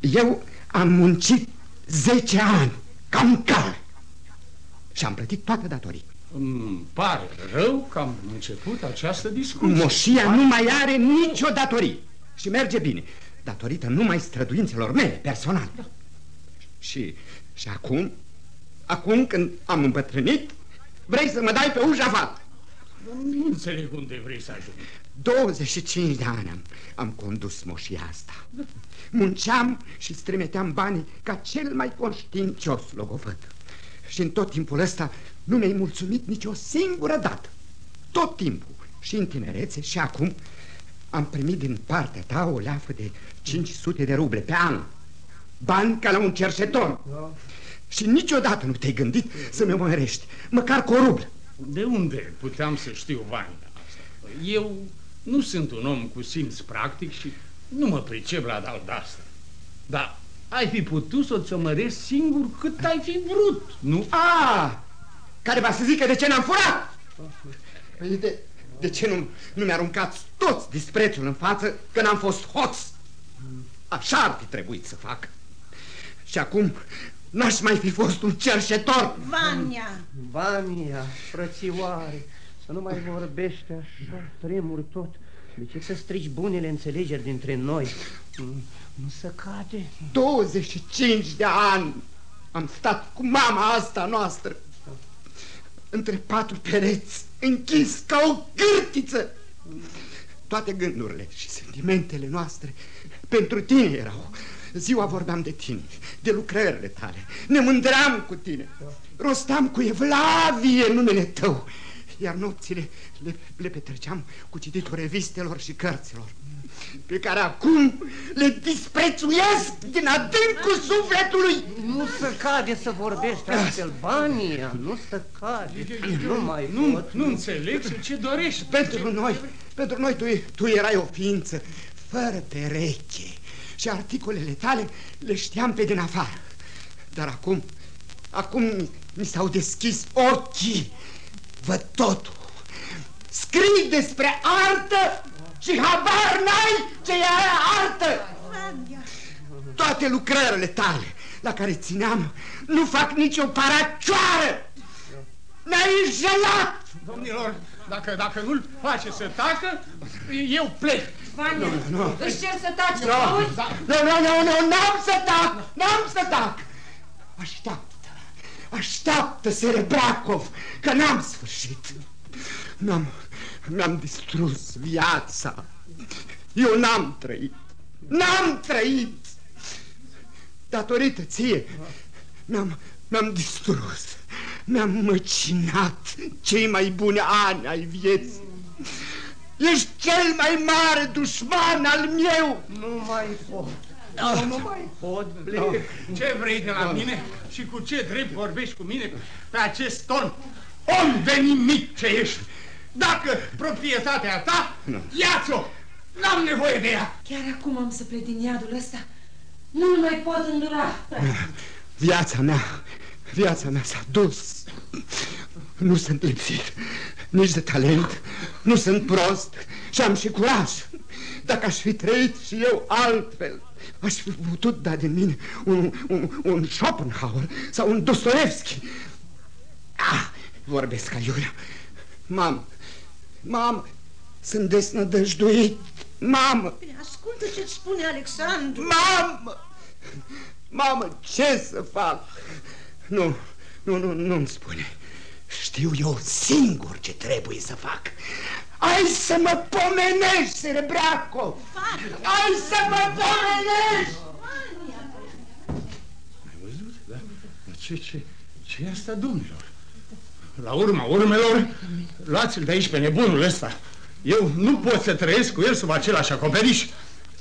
eu am muncit 10 ani, cam cal, și am plătit toată datorii. Îmi pare rău că am început această discuție. Moșia nu mai are nicio datorie și merge bine, datorită numai străduințelor mele, personal. Și, și acum, acum când am îmbătrânit, vrei să mă dai pe ușa afară. Nu înțeleg unde vrei să ajungi. 25 de ani am, am condus moșia asta. Munceam și strâmeteam banii ca cel mai conștiincios logovăt. Și în tot timpul ăsta nu mi-ai mulțumit nici o singură dată. Tot timpul, și în tinerețe și acum, am primit din partea ta o leafă de 500 de ruble pe an. Bani ca la un cerșetor. Da. Și niciodată nu te-ai gândit să mi-o mărești, măcar cu o rublă. De unde puteam să știu, Vania, asta? Eu nu sunt un om cu simț practic și nu mă pricep la dal de asta. Dar ai fi putut să-ți o mărești singur cât ai fi vrut, nu? A, care va să zică de ce n-am furat? Păi de, de ce nu, nu mi-aruncați toți disprețul în față că n-am fost hoț? Așa ar fi trebuit să fac. Și acum n-aș mai fi fost un cerșetor. Vania! Vania, frățioare, să nu mai vorbește așa, tremur tot. De ce să strici bunele înțelegeri dintre noi? Nu se cade. 25 de ani am stat cu mama asta noastră între patru pereți, închis ca o cârtiță. Toate gândurile și sentimentele noastre pentru tine erau. Ziua vorbeam de tine, de lucrările tale, ne mândream cu tine, rostam cu Evlavie numele tău, iar nopțile le, le petreceam cu cititul revistelor și cărților pe care acum le disprețuiesc din adâncul sufletului. Nu se cade să vorbești astfel, Bania, nu se cade. Nu mai nu, pot. Nu înțeleg ce dorești. Pentru noi, pentru noi tu, tu erai o ființă fără pereche și articolele tale le știam pe din afară. Dar acum, acum mi s-au deschis ochii. Văd totul. Scrii despre artă și habar n-ai ce e artă! Toate lucrările tale la care țineam nu fac nicio paracioară! Ne-ai înșelat! Domnilor, dacă, dacă nu-l face să tacă, eu plec. Vania, nu, nu. își cer să taci, nu, auzi? Nu, nu, nu, nu, n-am să tac, n-am să tac! Așteaptă, așteaptă, Serebracov, că n-am sfârșit. N-am, mi-am distrus viața. Eu n-am trăit. N-am trăit. Datorită ție, mi-am mi-am distrus. Mi-am măcinat cei mai buni ani ai vieții. Ești cel mai mare dușman al meu. Nu mai pot. Nu, nu mai pot, plec. Ce vrei de la mine și cu ce drept vorbești cu mine pe acest ton? Om de nimic ce ești! Dacă proprietatea ta, ia-ți-o! N-am nevoie de ea! Chiar acum am să plec din iadul ăsta. Nu mai pot îndura. Viața mea, viața mea s-a dus. Nu sunt lipsit nici de talent, nu sunt prost și am și curaj. Dacă aș fi trăit și eu altfel, aș fi putut da din mine un, un, un Schopenhauer sau un Dostoevski. Ah, vorbesc ca Iulia. Mamă, Mamă, sunt desnădăjduit. Mamă! Bine, ascultă ce-ți spune Alexandru. Mamă! Mamă, ce să fac? Nu, nu, nu, nu-mi spune. Știu eu singur ce trebuie să fac. Ai să mă pomenești, Serebraco! Ai să mă pomenești! Ai văzut? Da? Ce, ce, ce e asta, domnilor? La urma urmelor, luați-l de aici pe nebunul ăsta. Eu nu pot să trăiesc cu el sub același acoperiș.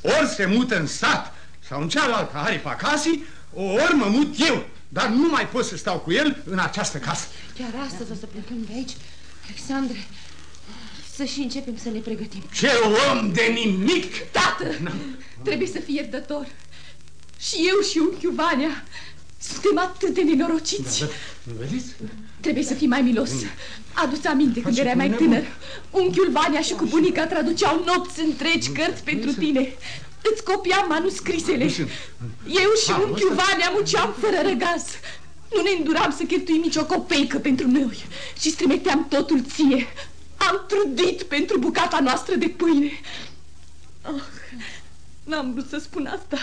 Ori se mută în sat sau în cealaltă aripa casei, ori mă mut eu. Dar nu mai pot să stau cu el în această casă. Chiar astăzi o să plecăm de aici, Alexandre. Să și începem să ne pregătim. Ce om de nimic! Tată, trebuie să fii iertător. Și eu și unchiul Vania suntem atât de nenorociți. Da, da, vedeți? Trebuie să fii mai milos. Adu-ți aminte când erai mai tânăr. Unchiul Vania și cu bunica traduceau nopți întregi cărți pentru tine. Îți copiam manuscrisele. Eu și unchiul Vania munceam fără răgaz. Nu ne înduram să cheltuim nicio copeică pentru noi și strimeteam totul ție. Am trudit pentru bucata noastră de pâine. Oh, N-am vrut să spun asta.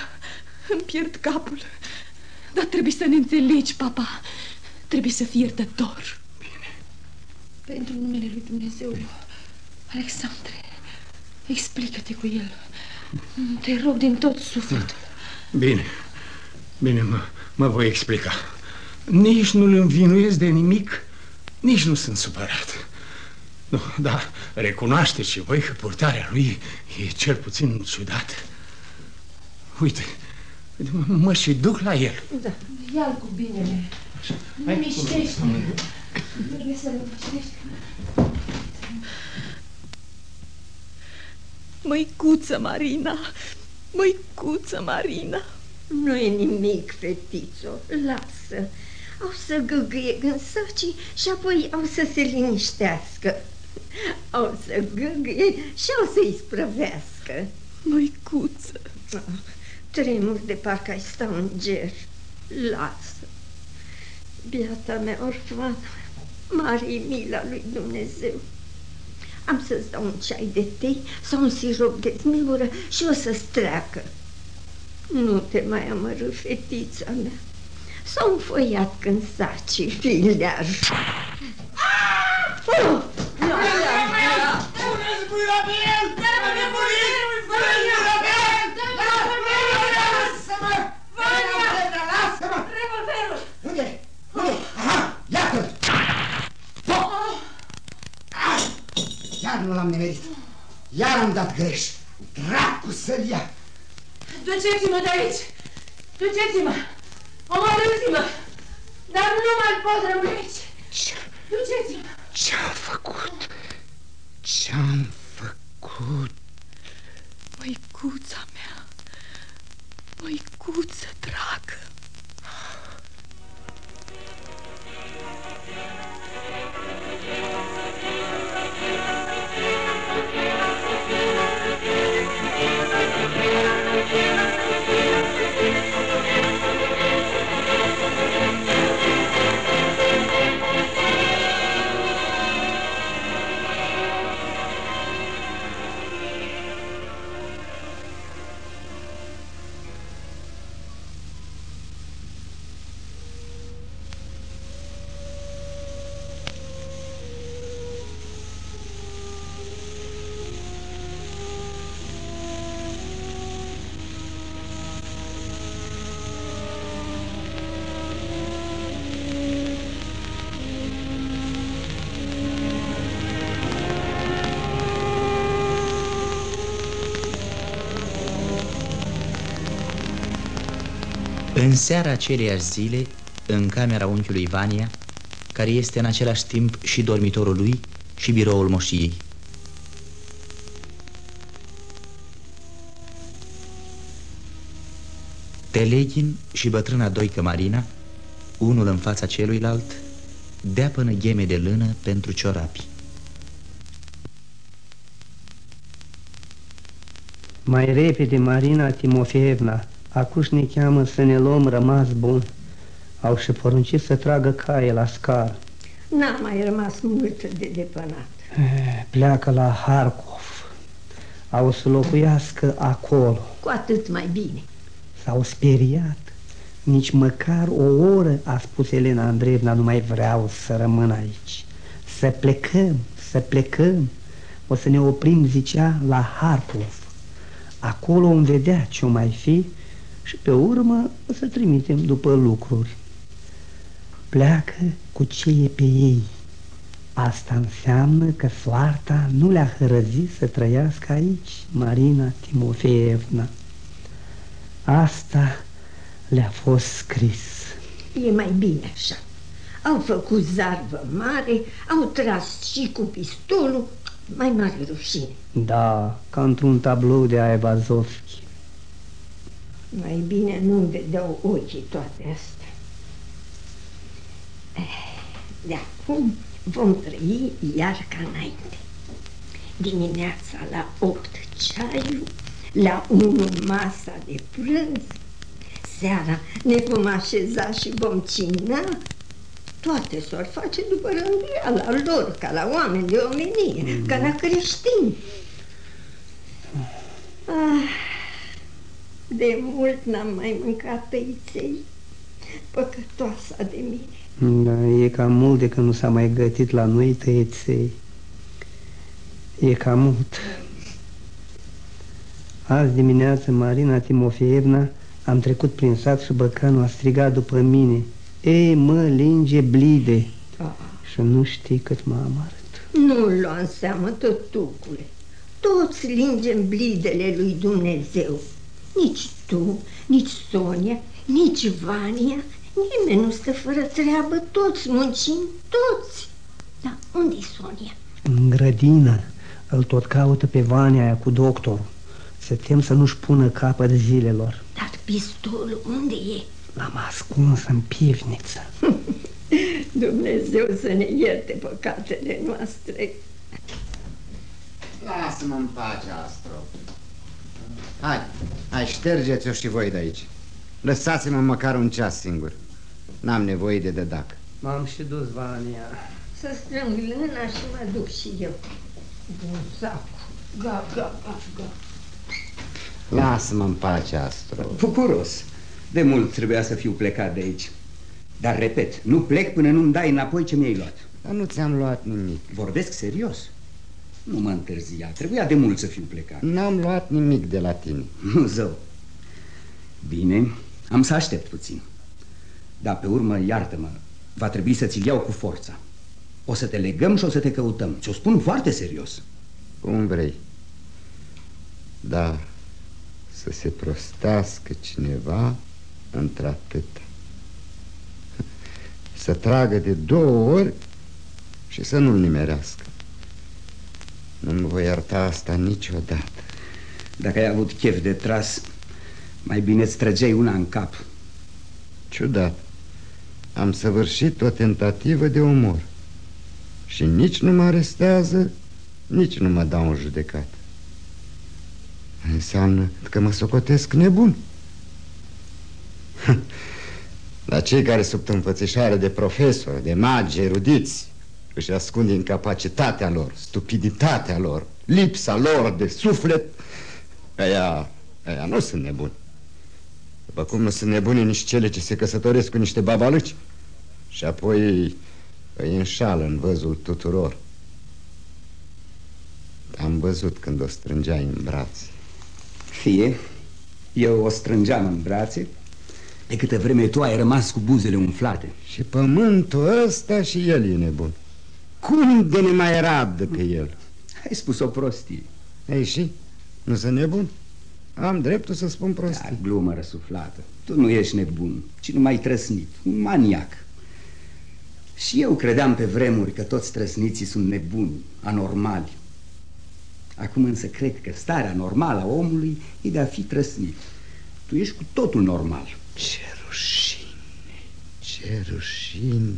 Îmi pierd capul. Dar trebuie să ne înțelegi, papa. Trebuie să fii iertător. Pentru numele lui Dumnezeu, Alexandre, explică-te cu el. Te rog din tot sufletul. Bine, bine, mă, mă voi explica. Nici nu-l învinuiesc de nimic, nici nu sunt supărat. Nu, da, recunoașteți și voi că purtarea lui e cel puțin ciudat. Uite, uite mă, mă și duc la el. Da, ia-l cu binele. Nu miștește. Trebuie să-l miștești. Măicuță, Marina! Măicuță, Marina! Nu e nimic, fetițo, lasă. Au să gâgâie în săcii și apoi au să se liniștească. Au să gâgâie și au să-i sprăvească. Măicuță! Tremur de parcă ai sta în ger. Lasă. Biata mea orfană, mare e mila lui Dumnezeu. Am să-ți dau un ceai de tei sau un sirop de zmeură și o să-ți treacă. Nu te mai amărâ, fetița mea. S-a înfoiat când saci filear. Oh! Ia, ia, ia! Puneți mâna pe el! Mă nebuniți! Puneți mâna pe el! Lasă-mă! Lasă-mă! Revolverul! Unde? Unde? Aha! Iată-l! Iar nu l-am nimerit. Iar am dat greș. Dracu să-l ia! Duceți-mă de aici! Duceți-mă! Seara aceleiași zile, în camera unchiului Vania, care este în același timp și dormitorul lui și biroul moșiei. Teleghin și bătrâna Doică Marina, unul în fața celuilalt, dea până gheme de lână pentru ciorapi. Mai repede, Marina Timofeevna, acuși ne cheamă să ne luăm rămas bun. Au și poruncit să tragă caie la scară. N-a mai rămas mult de depănat. Eh, Pleacă la Harkov. Au să locuiască acolo. Cu atât mai bine. S-au speriat Nici măcar o oră, a spus Elena Andreevna, nu mai vreau să rămân aici. Să plecăm, să plecăm. O să ne oprim, zicea, la Harkov. Acolo vom vedea ce o mai fi și pe urmă o să trimitem după lucruri. Pleacă cu ce e pe ei. Asta înseamnă că soarta nu le-a hărăzit să trăiască aici, Marina Timofeevna. Asta le-a fost scris. E mai bine așa. Au făcut zarvă mare, au tras și cu pistolul, mai mare rușine. Da, ca într-un tablou de Aevazovski. Mai bine nu-mi vedeau ochii toate astea. Eh, de acum vom trăi iar ca înainte. Dimineața la 8 ceaiul, la 1 masa de prânz, seara ne vom așeza și vom cina, toate s-or face după rânduiala lor, ca la oameni de omenie, mm. ca la creștini. Ah, de mult n-am mai mâncat tăiței, păcătoasa de mine. Da, e cam mult de când nu s-a mai gătit la noi tăieței. E cam mult. Azi dimineață Marina Timofeevna am trecut prin sat și băcanul a strigat după mine. Ei, mă, linge blide. Ah. Și nu știi cât m-a amărât. Nu lua în seamă, tătucule. Toți lingem blidele lui Dumnezeu. Nici tu, nici Sonia, nici Vania, nimeni nu stă fără treabă, toți muncim, toți. Dar unde e Sonia? În grădină. Îl tot caută pe Vania aia cu doctorul. Se tem să nu-și pună capăt zilelor. Dar pistolul unde e? L-am ascuns în pivniță. *laughs* Dumnezeu să ne ierte păcatele noastre. Lasă-mă în pace, Astro. Hai, hai, ștergeți-o și voi de aici. Lăsați-mă măcar un ceas singur. N-am nevoie de dădac. M-am și dus, Vania. Să strâng lâna și mă duc și eu. Bun sac. Ga, ga, ga, ga. Lasă-mă în pace, Astro. Bucuros. De mult trebuia să fiu plecat de aici. Dar, repet, nu plec până nu-mi dai înapoi ce mi-ai luat. Dar nu ți-am luat nimic. Vorbesc serios. Nu mă întârzia. Trebuia de mult să fiu plecat. N-am luat nimic de la tine. Nu, zău. Bine, am să aștept puțin. Dar pe urmă, iartă-mă, va trebui să ți-l iau cu forța. O să te legăm și o să te căutăm. Ți-o spun foarte serios. Cum vrei. Da, să se prostească cineva într-atât. Să tragă de două ori și să nu-l nimerească. Nu-mi voi ierta asta niciodată. Dacă ai avut chef de tras, mai bine îți trăgeai una în cap. Ciudat. Am săvârșit o tentativă de omor. Și nici nu mă arestează, nici nu mă dau în judecată. Înseamnă că mă socotesc nebun. *laughs* La cei care sub înfățișare de profesori, de magi, erudiți, își ascund incapacitatea lor, stupiditatea lor, lipsa lor de suflet, aia, aia nu sunt nebuni. După cum nu sunt nebuni nici cele ce se căsătoresc cu niște babaluci și apoi îi înșală în văzul tuturor. Am văzut când o strângeai în brațe. Fie, eu o strângeam în brațe de câte vreme tu ai rămas cu buzele umflate Și pământul ăsta și el e nebun Cum de ne mai rabdă pe el? Ai spus o prostie. Ei și? Nu sunt nebun? Am dreptul să spun prostii da, glumă răsuflată. Tu nu ești nebun, ci numai trăsnit Un maniac. Și eu credeam pe vremuri că toți trăsniții sunt nebuni, anormali. Acum însă cred că starea normală a omului e de a fi trăsnit. Tu ești cu totul normal. Ce rușine, ce rușine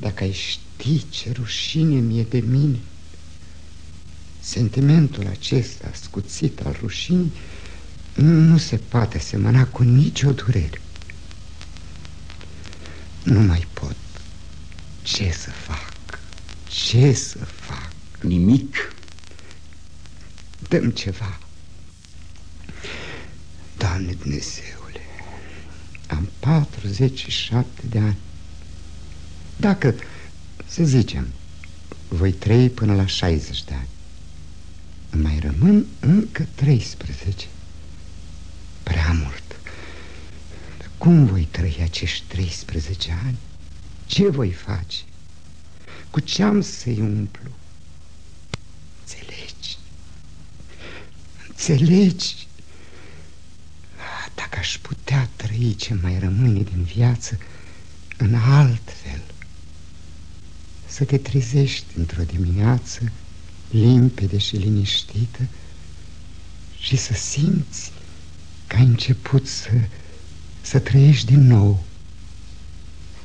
Dacă ai ști ce rușine mi-e de mine Sentimentul acesta scuțit al rușinii nu se poate asemăna cu nicio durere. Nu mai pot. Ce să fac? Ce să fac? Nimic. Dăm ceva. Doamne Dumnezeule, 47 de ani Dacă, să zicem, voi trăi până la 60 de ani Îmi mai rămân încă 13 Prea mult Dar cum voi trăi acești 13 ani? Ce voi face? Cu ce am să-i umplu? Înțelegi? Înțelegi? Dacă aș putea trăi ce mai rămâne din viață în alt fel Să te trezești într-o dimineață limpede și liniștită Și să simți că ai început să, să trăiești din nou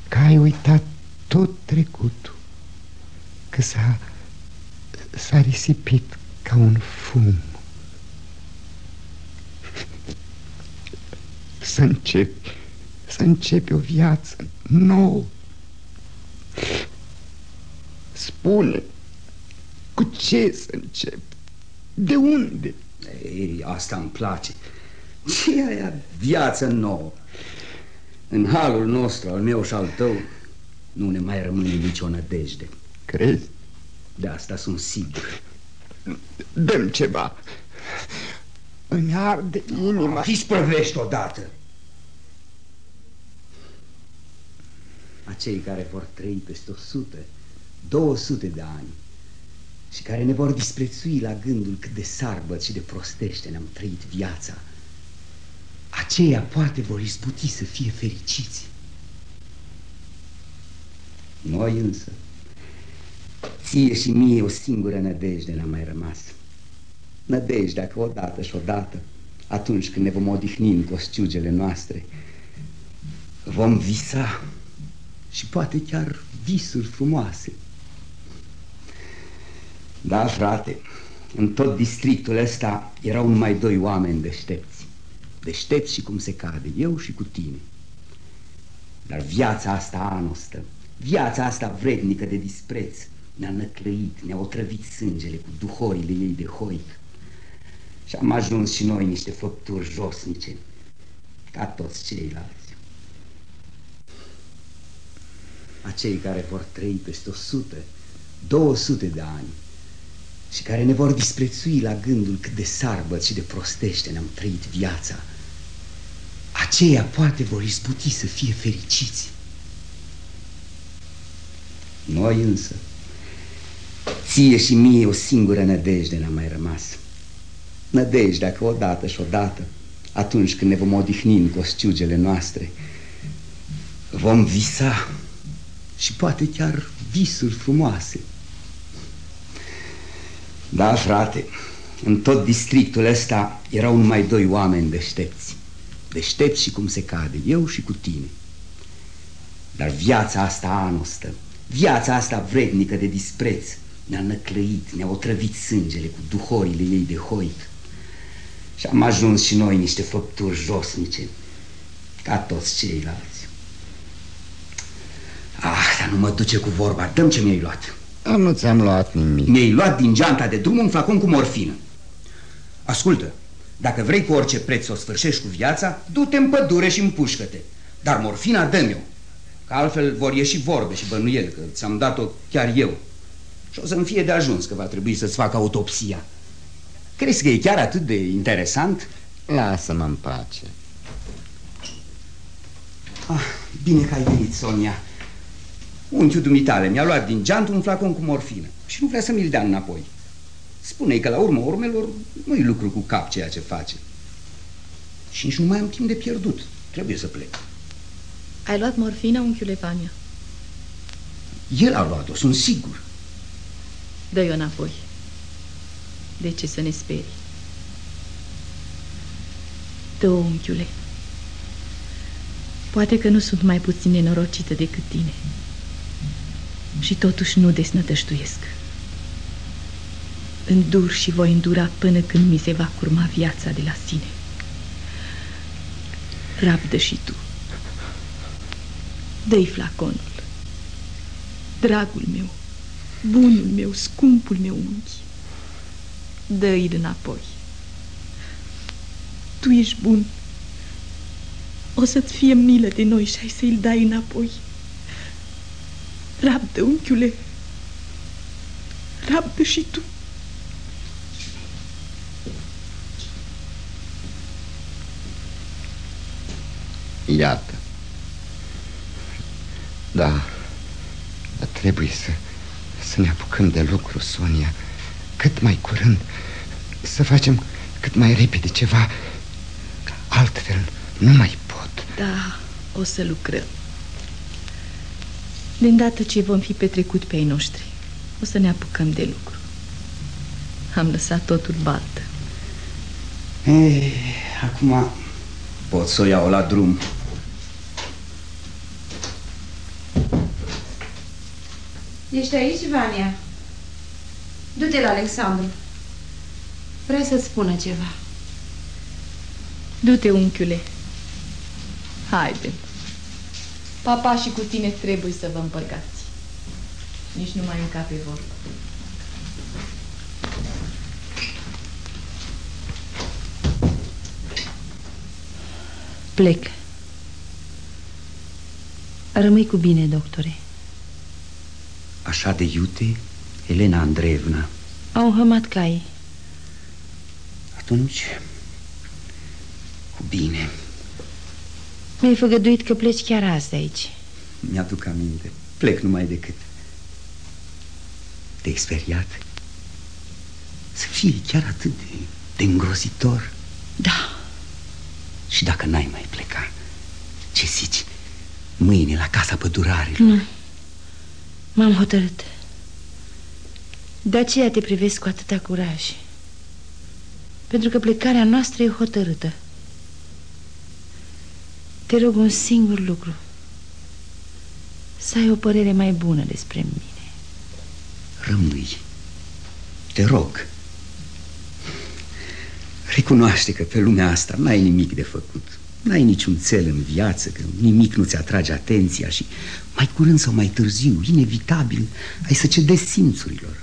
Că ai uitat tot trecutul Că s-a, s-a risipit ca un fum Să începi, să începi o viață nouă. Spune, cu ce să încep? De unde? Ei, asta îmi place. Ce e aia viață nouă? În halul nostru, al meu și al tău, nu ne mai rămâne nicio nădejde. Crezi? De asta sunt sigur. Dăm ceva. Îmi arde inima. Isprăvești odată. Acei care vor trăi peste 100, 200 de ani și care ne vor disprețui la gândul cât de sarbă și de prostește ne-am trăit viața, aceia poate vor izbuti să fie fericiți. Noi însă, ție și mie o singură nădejde ne-a mai rămas – nădejdea că odată și odată, atunci când ne vom odihni în costiugele noastre, vom visa și poate chiar visuri frumoase. Da, frate, în tot districtul ăsta erau numai doi oameni deștepți. Deștepți și cum se cade, eu și cu tine. Dar viața asta anostă, viața asta vrednică de dispreț, ne-a năclăit, ne-a otrăvit sângele cu duhorile ei de hoic. Și am ajuns și noi niște făpturi josnice, ca toți ceilalți. Acei care vor trăi peste 100, 200 de ani și care ne vor disprețui la gândul cât de sarbă și de prostește ne-am trăit viața, aceia poate vor izbuti să fie fericiți. Noi însă, ție și mie o singură nădejde ne-a mai rămas – nădejdea că odată și odată, atunci când ne vom odihni în costiugele noastre, vom visa și poate chiar visuri frumoase. Da, frate, în tot districtul ăsta erau numai doi oameni deștepți. Deștepți și cum se cade, eu și cu tine. Dar viața asta anostă, viața asta vrednică de dispreț, ne-a năclăit, ne-a otrăvit sângele cu duhorile ei de hoic. Și am ajuns și noi niște făpturi josnice, ca toți ceilalți. Ah, dar nu mă duce cu vorba, dăm ce mi-ai luat. Am nu ți-am luat nimic. Mi-ai luat din geanta de drum un flacon cu morfină. Ascultă, dacă vrei cu orice preț să o sfârșești cu viața, du-te în pădure și împușcă-te. Dar morfina dă-mi eu, că altfel vor ieși vorbe și bănuiel, că ți-am dat-o chiar eu. Și o să-mi fie de ajuns că va trebui să-ți fac autopsia. Crezi că e chiar atât de interesant? Lasă-mă în pace. Ah, bine că ai venit, Sonia. Unchiul dumitale mi-a luat din geant un flacon cu morfină și nu vrea să mi-l dea înapoi. Spune-i că la urmă urmelor nu-i lucru cu cap ceea ce face. Și nici nu mai am timp de pierdut. Trebuie să plec. Ai luat morfina, unchiule Vania? El a luat-o, sunt sigur. Dă-i-o înapoi. De ce să ne speri? Dă, unchiule. Poate că nu sunt mai puțin nenorocită decât tine. Și totuși nu desnătăștuiesc. Îndur și voi îndura până când mi se va curma viața de la sine. Rabdă și tu. Dă-i flaconul. Dragul meu, bunul meu, scumpul meu unchi dă-i înapoi. Tu ești bun. o să-ți fie milă de noi și ai să-i dai înapoi. Rabdă, unchiule. Rabdă și tu. Iată. Da, dar trebuie să, să ne apucăm de lucru, Sonia, cât mai curând, să facem cât mai repede ceva, altfel nu mai pot. Da, o să lucrăm. De îndată ce vom fi petrecut pe ei noștri, o să ne apucăm de lucru. Am lăsat totul baltă. Ei, acum pot să o iau la drum. Ești aici, Vania? Du-te la Alexandru. Vrea să-ți spună ceva. Du-te, unchiule. Haide. Papa și cu tine trebuie să vă împăcați. Nici nu mai încape vorbă. Plec. Rămâi cu bine, doctore. Așa de iute, Elena Andreevna. Au înhămat caii. Atunci, cu bine. Mi-ai făgăduit că pleci chiar azi de aici. Mi-aduc aminte. Plec numai decât. Te-ai speriat? Să fie chiar atât de, de îngrozitor? Da. Și dacă n-ai mai pleca, ce zici? Mâine la casa pădurarilor. Nu. M-am hotărât. De aceea te privesc cu atâta curaj. Pentru că plecarea noastră e hotărâtă. Te rog un singur lucru. Să ai o părere mai bună despre mine. Rămâi. Te rog. Recunoaște că pe lumea asta n-ai nimic de făcut. N-ai niciun cel în viață, că nimic nu-ți atrage atenția și mai curând sau mai târziu, inevitabil, ai să cedezi simțurilor.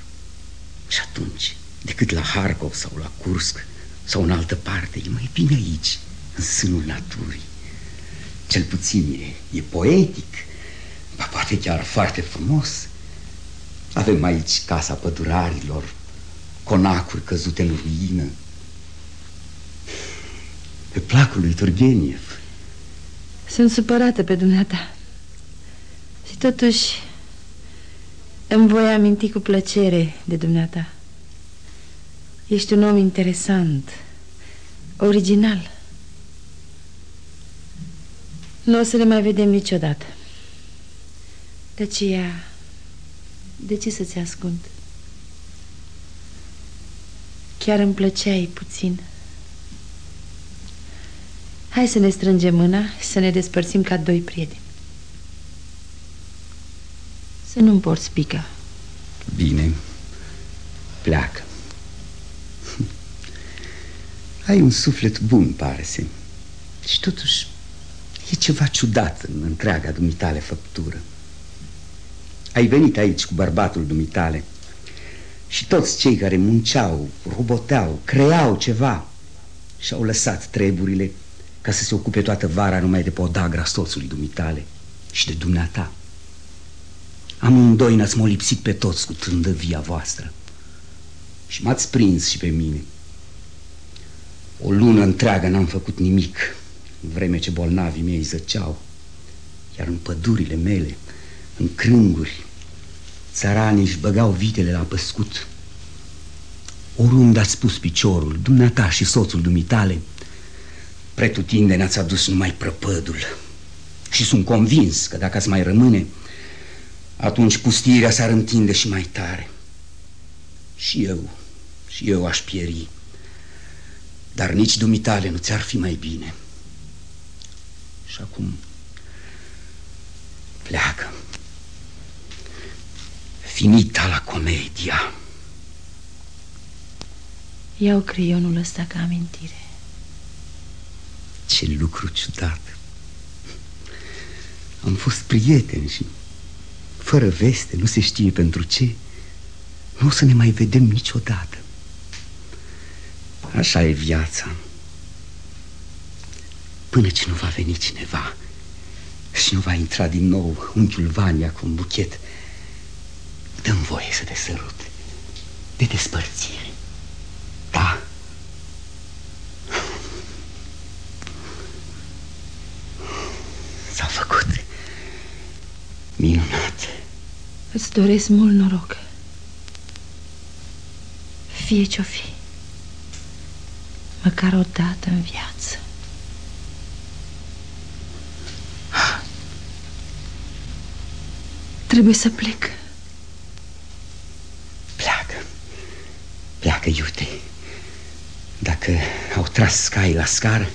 Și atunci, decât la Harkov sau la Kursk sau în altă parte, e mai bine aici, în sânul naturii. Cel puțin e, e poetic, ba poate chiar foarte frumos. Avem aici casa pădurarilor, conacuri căzute în ruină, pe placul lui Turgeniev. Sunt supărată pe dumneata. Și totuși îmi voi aminti cu plăcere de dumneata. Ești un om interesant, original. Nu o să ne mai vedem niciodată. De aceea, de ce să-ți ascund? Chiar îmi plăceai puțin. Hai să ne strângem mâna și să ne despărțim ca doi prieteni. Să nu-mi porți pica. Bine, pleacă. Ai un suflet bun, pare să Și totuși e ceva ciudat în întreaga dumitale făptură. Ai venit aici cu bărbatul dumitale și toți cei care munceau, roboteau, creau ceva și-au lăsat treburile ca să se ocupe toată vara numai de podagra soțului dumitale și de dumneata. Amândoi ne-ați molipsit pe toți cu trândăvia voastră și m-ați prins și pe mine. O lună întreagă n-am făcut nimic, în vreme ce bolnavii mei zăceau, iar în pădurile mele, în crânguri, țăranii își băgau vitele la păscut. Oriunde ați pus piciorul, dumneata și soțul dumitale, Pretutindeni ați adus numai prăpădul. Și sunt convins că dacă ați mai rămâne Atunci pustirea s-ar întinde și mai tare. Și eu, și eu aș pieri. Dar nici dumitale nu ți-ar fi mai bine Și acum pleacă. Finita la comedia. Iau creionul ăsta ca amintire. Ce lucru ciudat. Am fost prieteni și Fără veste, nu se știe pentru ce Nu o să ne mai vedem niciodată. Așa e viața Până ce nu va veni cineva Și nu va intra din nou unchiul Vania cu un buchet Dăm voie să te sărut De despărțire Da? S-a făcut Minunat. Îți doresc mult noroc. Fie ce-o fi Măcar o dată în viață Trebuie să plec. Pleacă. Pleacă, iute. Dacă au tras cai la scară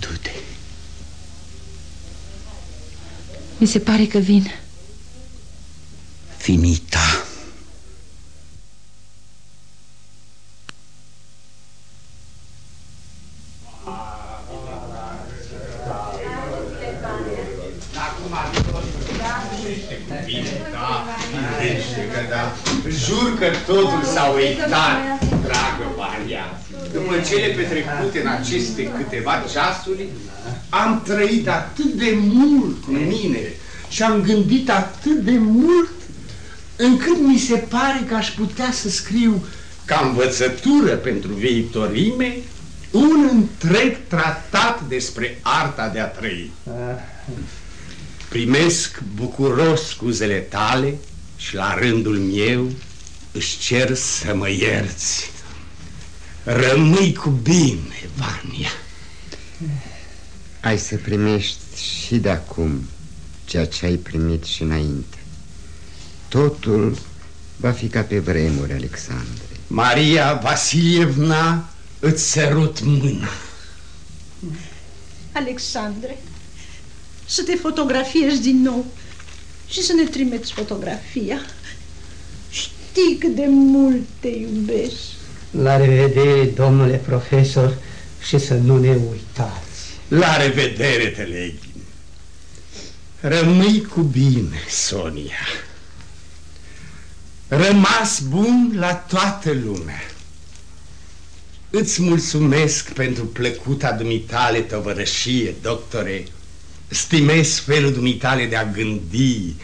Du-te. Mi se pare că vin. Finita Jur că totul s-a uitat, dragă Maria. După cele petrecute în aceste câteva ceasuri, am trăit atât de mult cu mine și am gândit atât de mult încât mi se pare că aș putea să scriu ca învățătură pentru viitorii mei un întreg tratat despre arta de a trăi. Primesc bucuros scuzele tale și la rândul meu își cer să mă ierți. Rămâi cu bine, Vania. Ai să primești și de acum ceea ce ai primit și înainte. Totul va fi ca pe vremuri, Alexandre. Maria Vasilievna, îți sărut mâna. Alexandre, să te fotografiezi din nou și să ne trimiți fotografia. Știi cât de mult te iubesc. La revedere, domnule profesor, și să nu ne uitați. La revedere, Teleghin. Rămâi cu bine, Sonia. Rămas bun la toată lumea. Îți mulțumesc pentru plăcuta dumitale tăvărășie, doctore. Stimez felul dumitale de a gândi,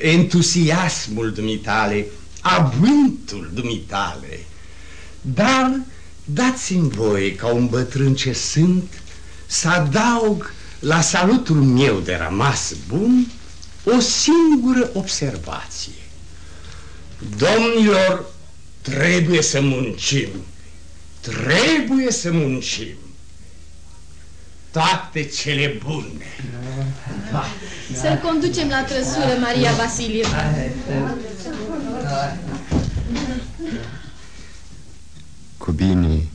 entuziasmul dumitale, avântul dumitale. Dar dați-mi voie, ca un bătrân ce sunt, să adaug la salutul meu de rămas bun o singură observație. Domnilor, trebuie să muncim. Trebuie să muncim. Toate cele bune. Să-l conducem la trăsură, Maria Vasilie. Cu bine,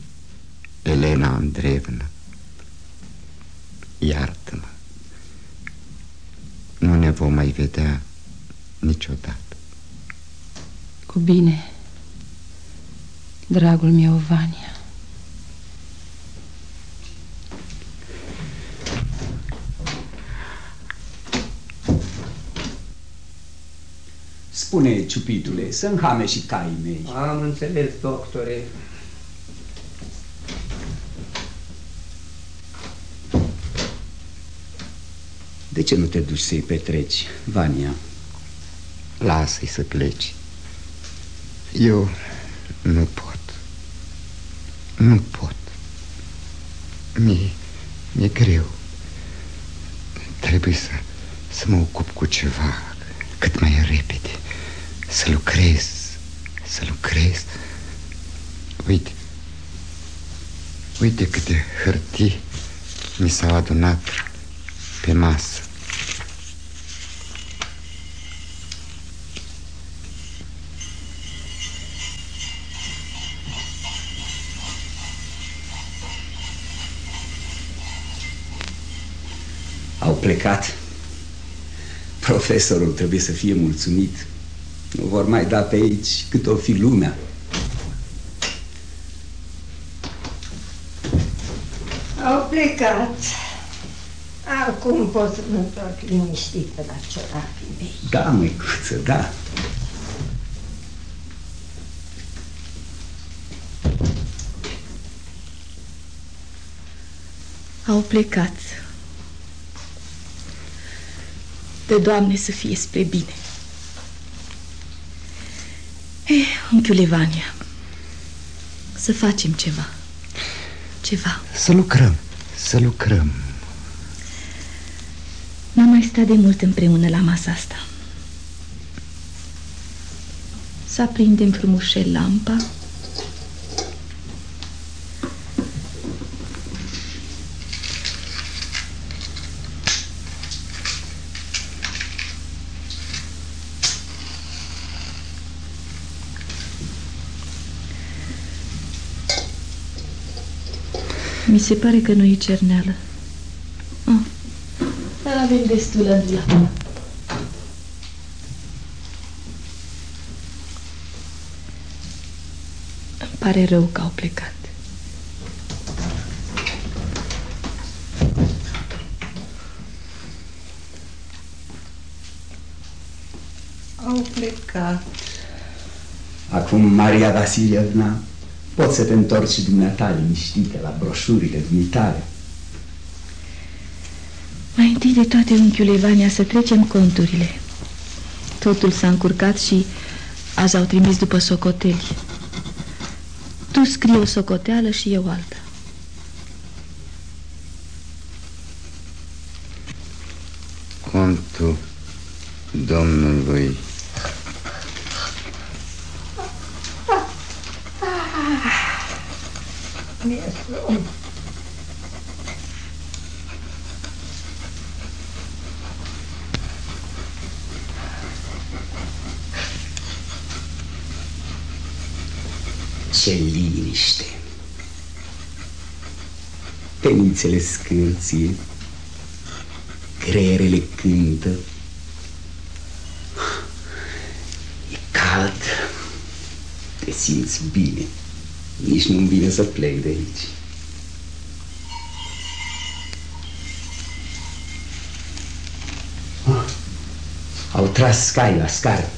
Elena Andreevna. Iartă-mă. Nu ne vom mai vedea niciodată. Cu bine, dragul meu, Vania. Spune, ciupitule, să înhame și caii mei. Am înțeles, doctore. De ce nu te duci să-i petreci, Vania? Lasă-i să pleci. Eu nu pot. Nu pot. Mi-e mi greu. Trebuie să, să mă ocup cu ceva cât mai repede. Să lucrez, să lucrez. Uite, uite câte hârtii mi s-au adunat pe masă. Plecat. Profesorul trebuie să fie mulțumit. Nu vor mai da pe aici cât o fi lumea. Au plecat. Acum pot să mă întorc liniștit pe la ciorapii mei. Da, măicuță, da. Au plecat. De Doamne să fie spre bine. Eh, unchiule Vania, să facem ceva. Ceva. Să lucrăm, să lucrăm. N-am mai stat de mult împreună la masa asta. Să aprindem frumușel lampa Mi se pare că nu e cerneală. Oh. Dar avem destulă în dulap. Îmi pare rău că au plecat. Au plecat. Acum, Maria Vasilievna, poți să te întorci și dumneata liniștită la broșurile dumitare. Mai întâi de toate, unchiul Vania, să trecem conturile. Totul s-a încurcat și azi au trimis după socoteli. Tu scrii o socoteală și eu alta. Contul Domnului Ce liniște! Penițele scârție, creierele cântă, e cald, te simți bine, nici nu-mi vine să plec de aici. Ah, Au tras scai la scară.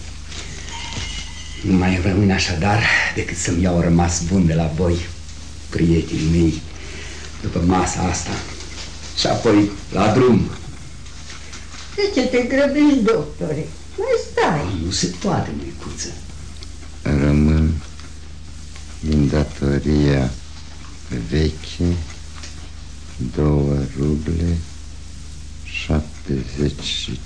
Nu mai rămâne așadar decât să-mi iau rămas bun de la voi, prietenii mei, după masa asta. Și apoi la drum. De ce te grăbești, doctore? Mai stai. Nu se poate, măicuță. Rămân din datoria veche două ruble 75.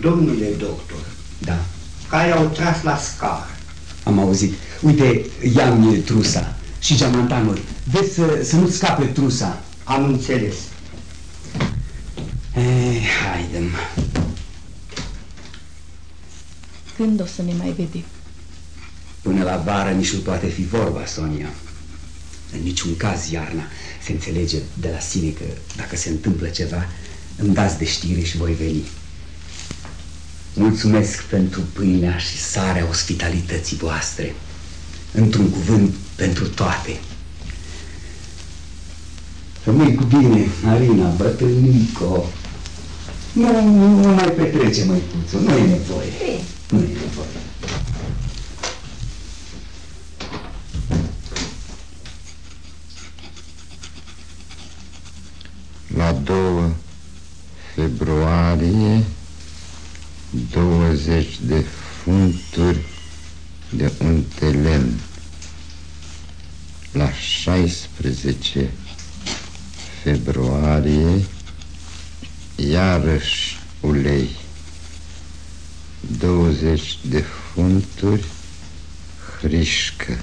Domnule doctor, Da, care au tras la scară. Am auzit. Uite, ia-mi trusa și geamantanul. Vezi să, să nu scape trusa. Am înțeles. Eh, haide Când o să ne mai vedem? Până la vară nici nu poate fi vorba, Sonia. În niciun caz iarna se înțelege de la sine că dacă se întâmplă ceva, îmi dați de știre și voi veni. Mulțumesc pentru pâinea și sarea ospitalității voastre. Într-un cuvânt pentru toate. Rămâi cu bine, Marina, bătrânico. Nu, nu, nu mai petrece, măicuțo, nu e nevoie. Nu e nevoie. La 2 februarie 20 de funturi de unte lemn. La 16 februarie iarăși ulei 20 de funturi hrișcă.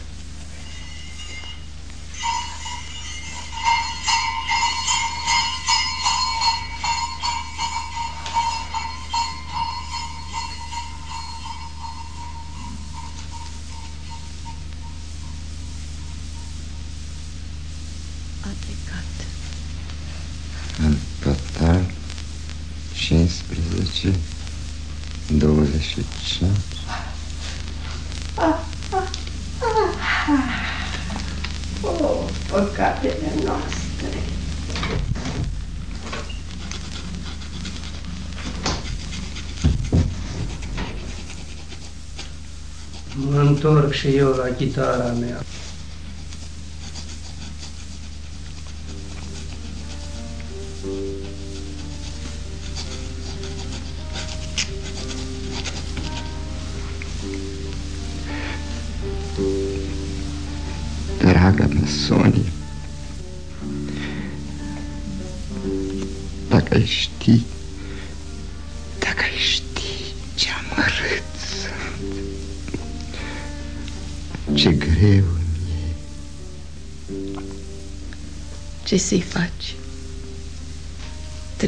еще ее гитара.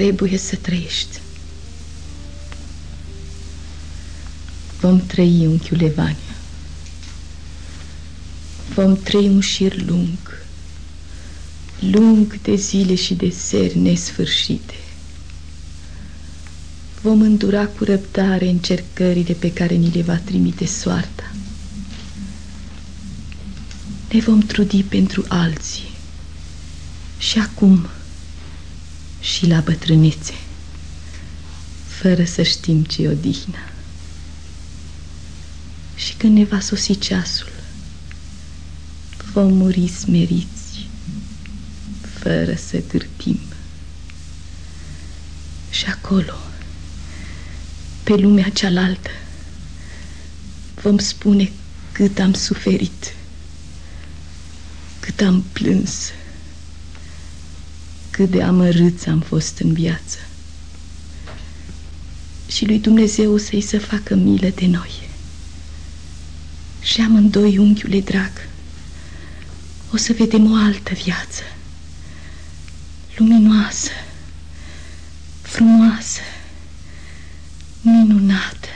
Trebuie să trăiești. Vom trăi, unchiul Evania. Vom trăi un șir lung, lung de zile și de seri nesfârșite. Vom îndura cu răbdare încercările pe care ni le va trimite soarta. Ne vom trudi pentru alții și acum și la bătrânețe, fără să știm ce odihna. Și când ne va sosi ceasul, vom muri smeriți, fără să cârtim. Și acolo, pe lumea cealaltă, vom spune cât am suferit, cât am plâns, cât de amărâți am fost în viață. Și lui Dumnezeu să-i să facă milă de noi. Și amândoi, unchiule drag, o să vedem o altă viață, luminoasă, frumoasă, minunată.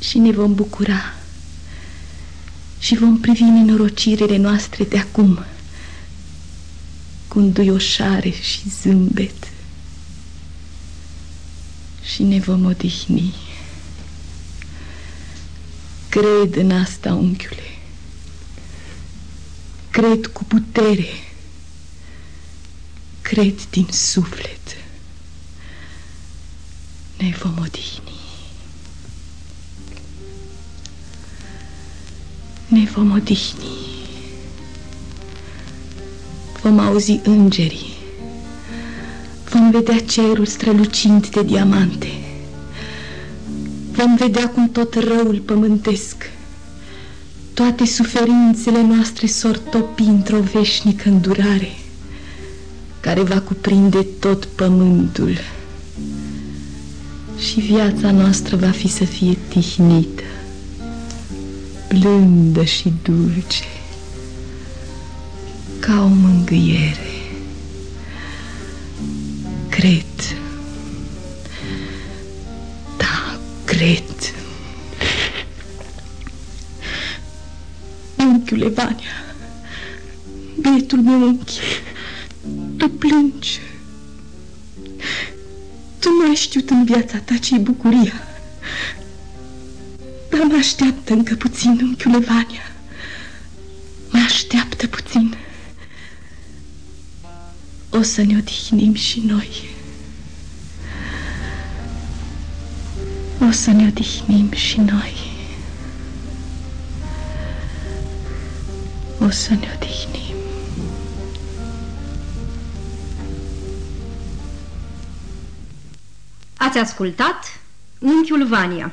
Și ne vom bucura și vom privi nenorocirile noastre de acum cu înduioșare și zâmbet și ne vom odihni. Cred în asta, unchiule. Cred cu putere. Cred din suflet. Ne vom odihni. Ne vom odihni vom auzi îngerii, vom vedea cerul strălucind de diamante, vom vedea cum tot răul pământesc, toate suferințele noastre s-or topi într-o veșnică îndurare, care va cuprinde tot pământul. Și viața noastră va fi să fie tihnită, blândă și dulce ca o mângâiere. Cred. Da, cred. Unchiule Vania, bietul meu unchi, tu plângi. Tu nu ai știut în viața ta ce-i bucuria. Dar mă așteaptă încă puțin, unchiule Vania. Mă așteaptă puțin o să ne odihnim și noi. O să ne odihnim și noi. O să ne odihnim. Ați ascultat Unchiul Vania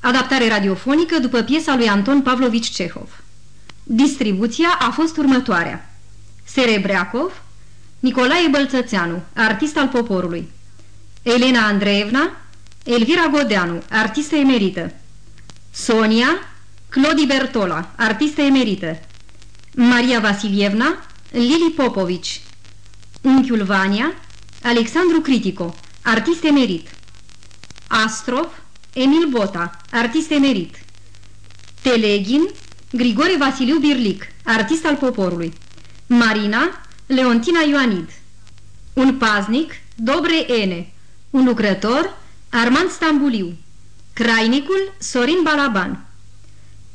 Adaptare radiofonică după piesa lui Anton Pavlovici Cehov Distribuția a fost următoarea Serebreacov Nicolae Bălțățeanu, artist al poporului. Elena Andreevna Elvira Godeanu, artistă emerită. Sonia Clodi Bertola, artistă emerită. Maria Vasilievna Lili Popovici. Unchiul Vania Alexandru Critico, artist emerit. Astrov Emil Bota, artist emerit. Teleghin Grigore Vasiliu Birlic, artist al poporului. Marina Leontina Ioanid. Un paznic, Dobre Ene. Un lucrător, Armand Stambuliu. Crainicul, Sorin Balaban.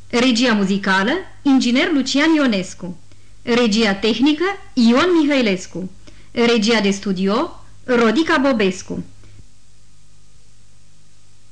Regia muzicală, inginer Lucian Ionescu. Regia tehnică, Ion Mihailescu. Regia de studio, Rodica Bobescu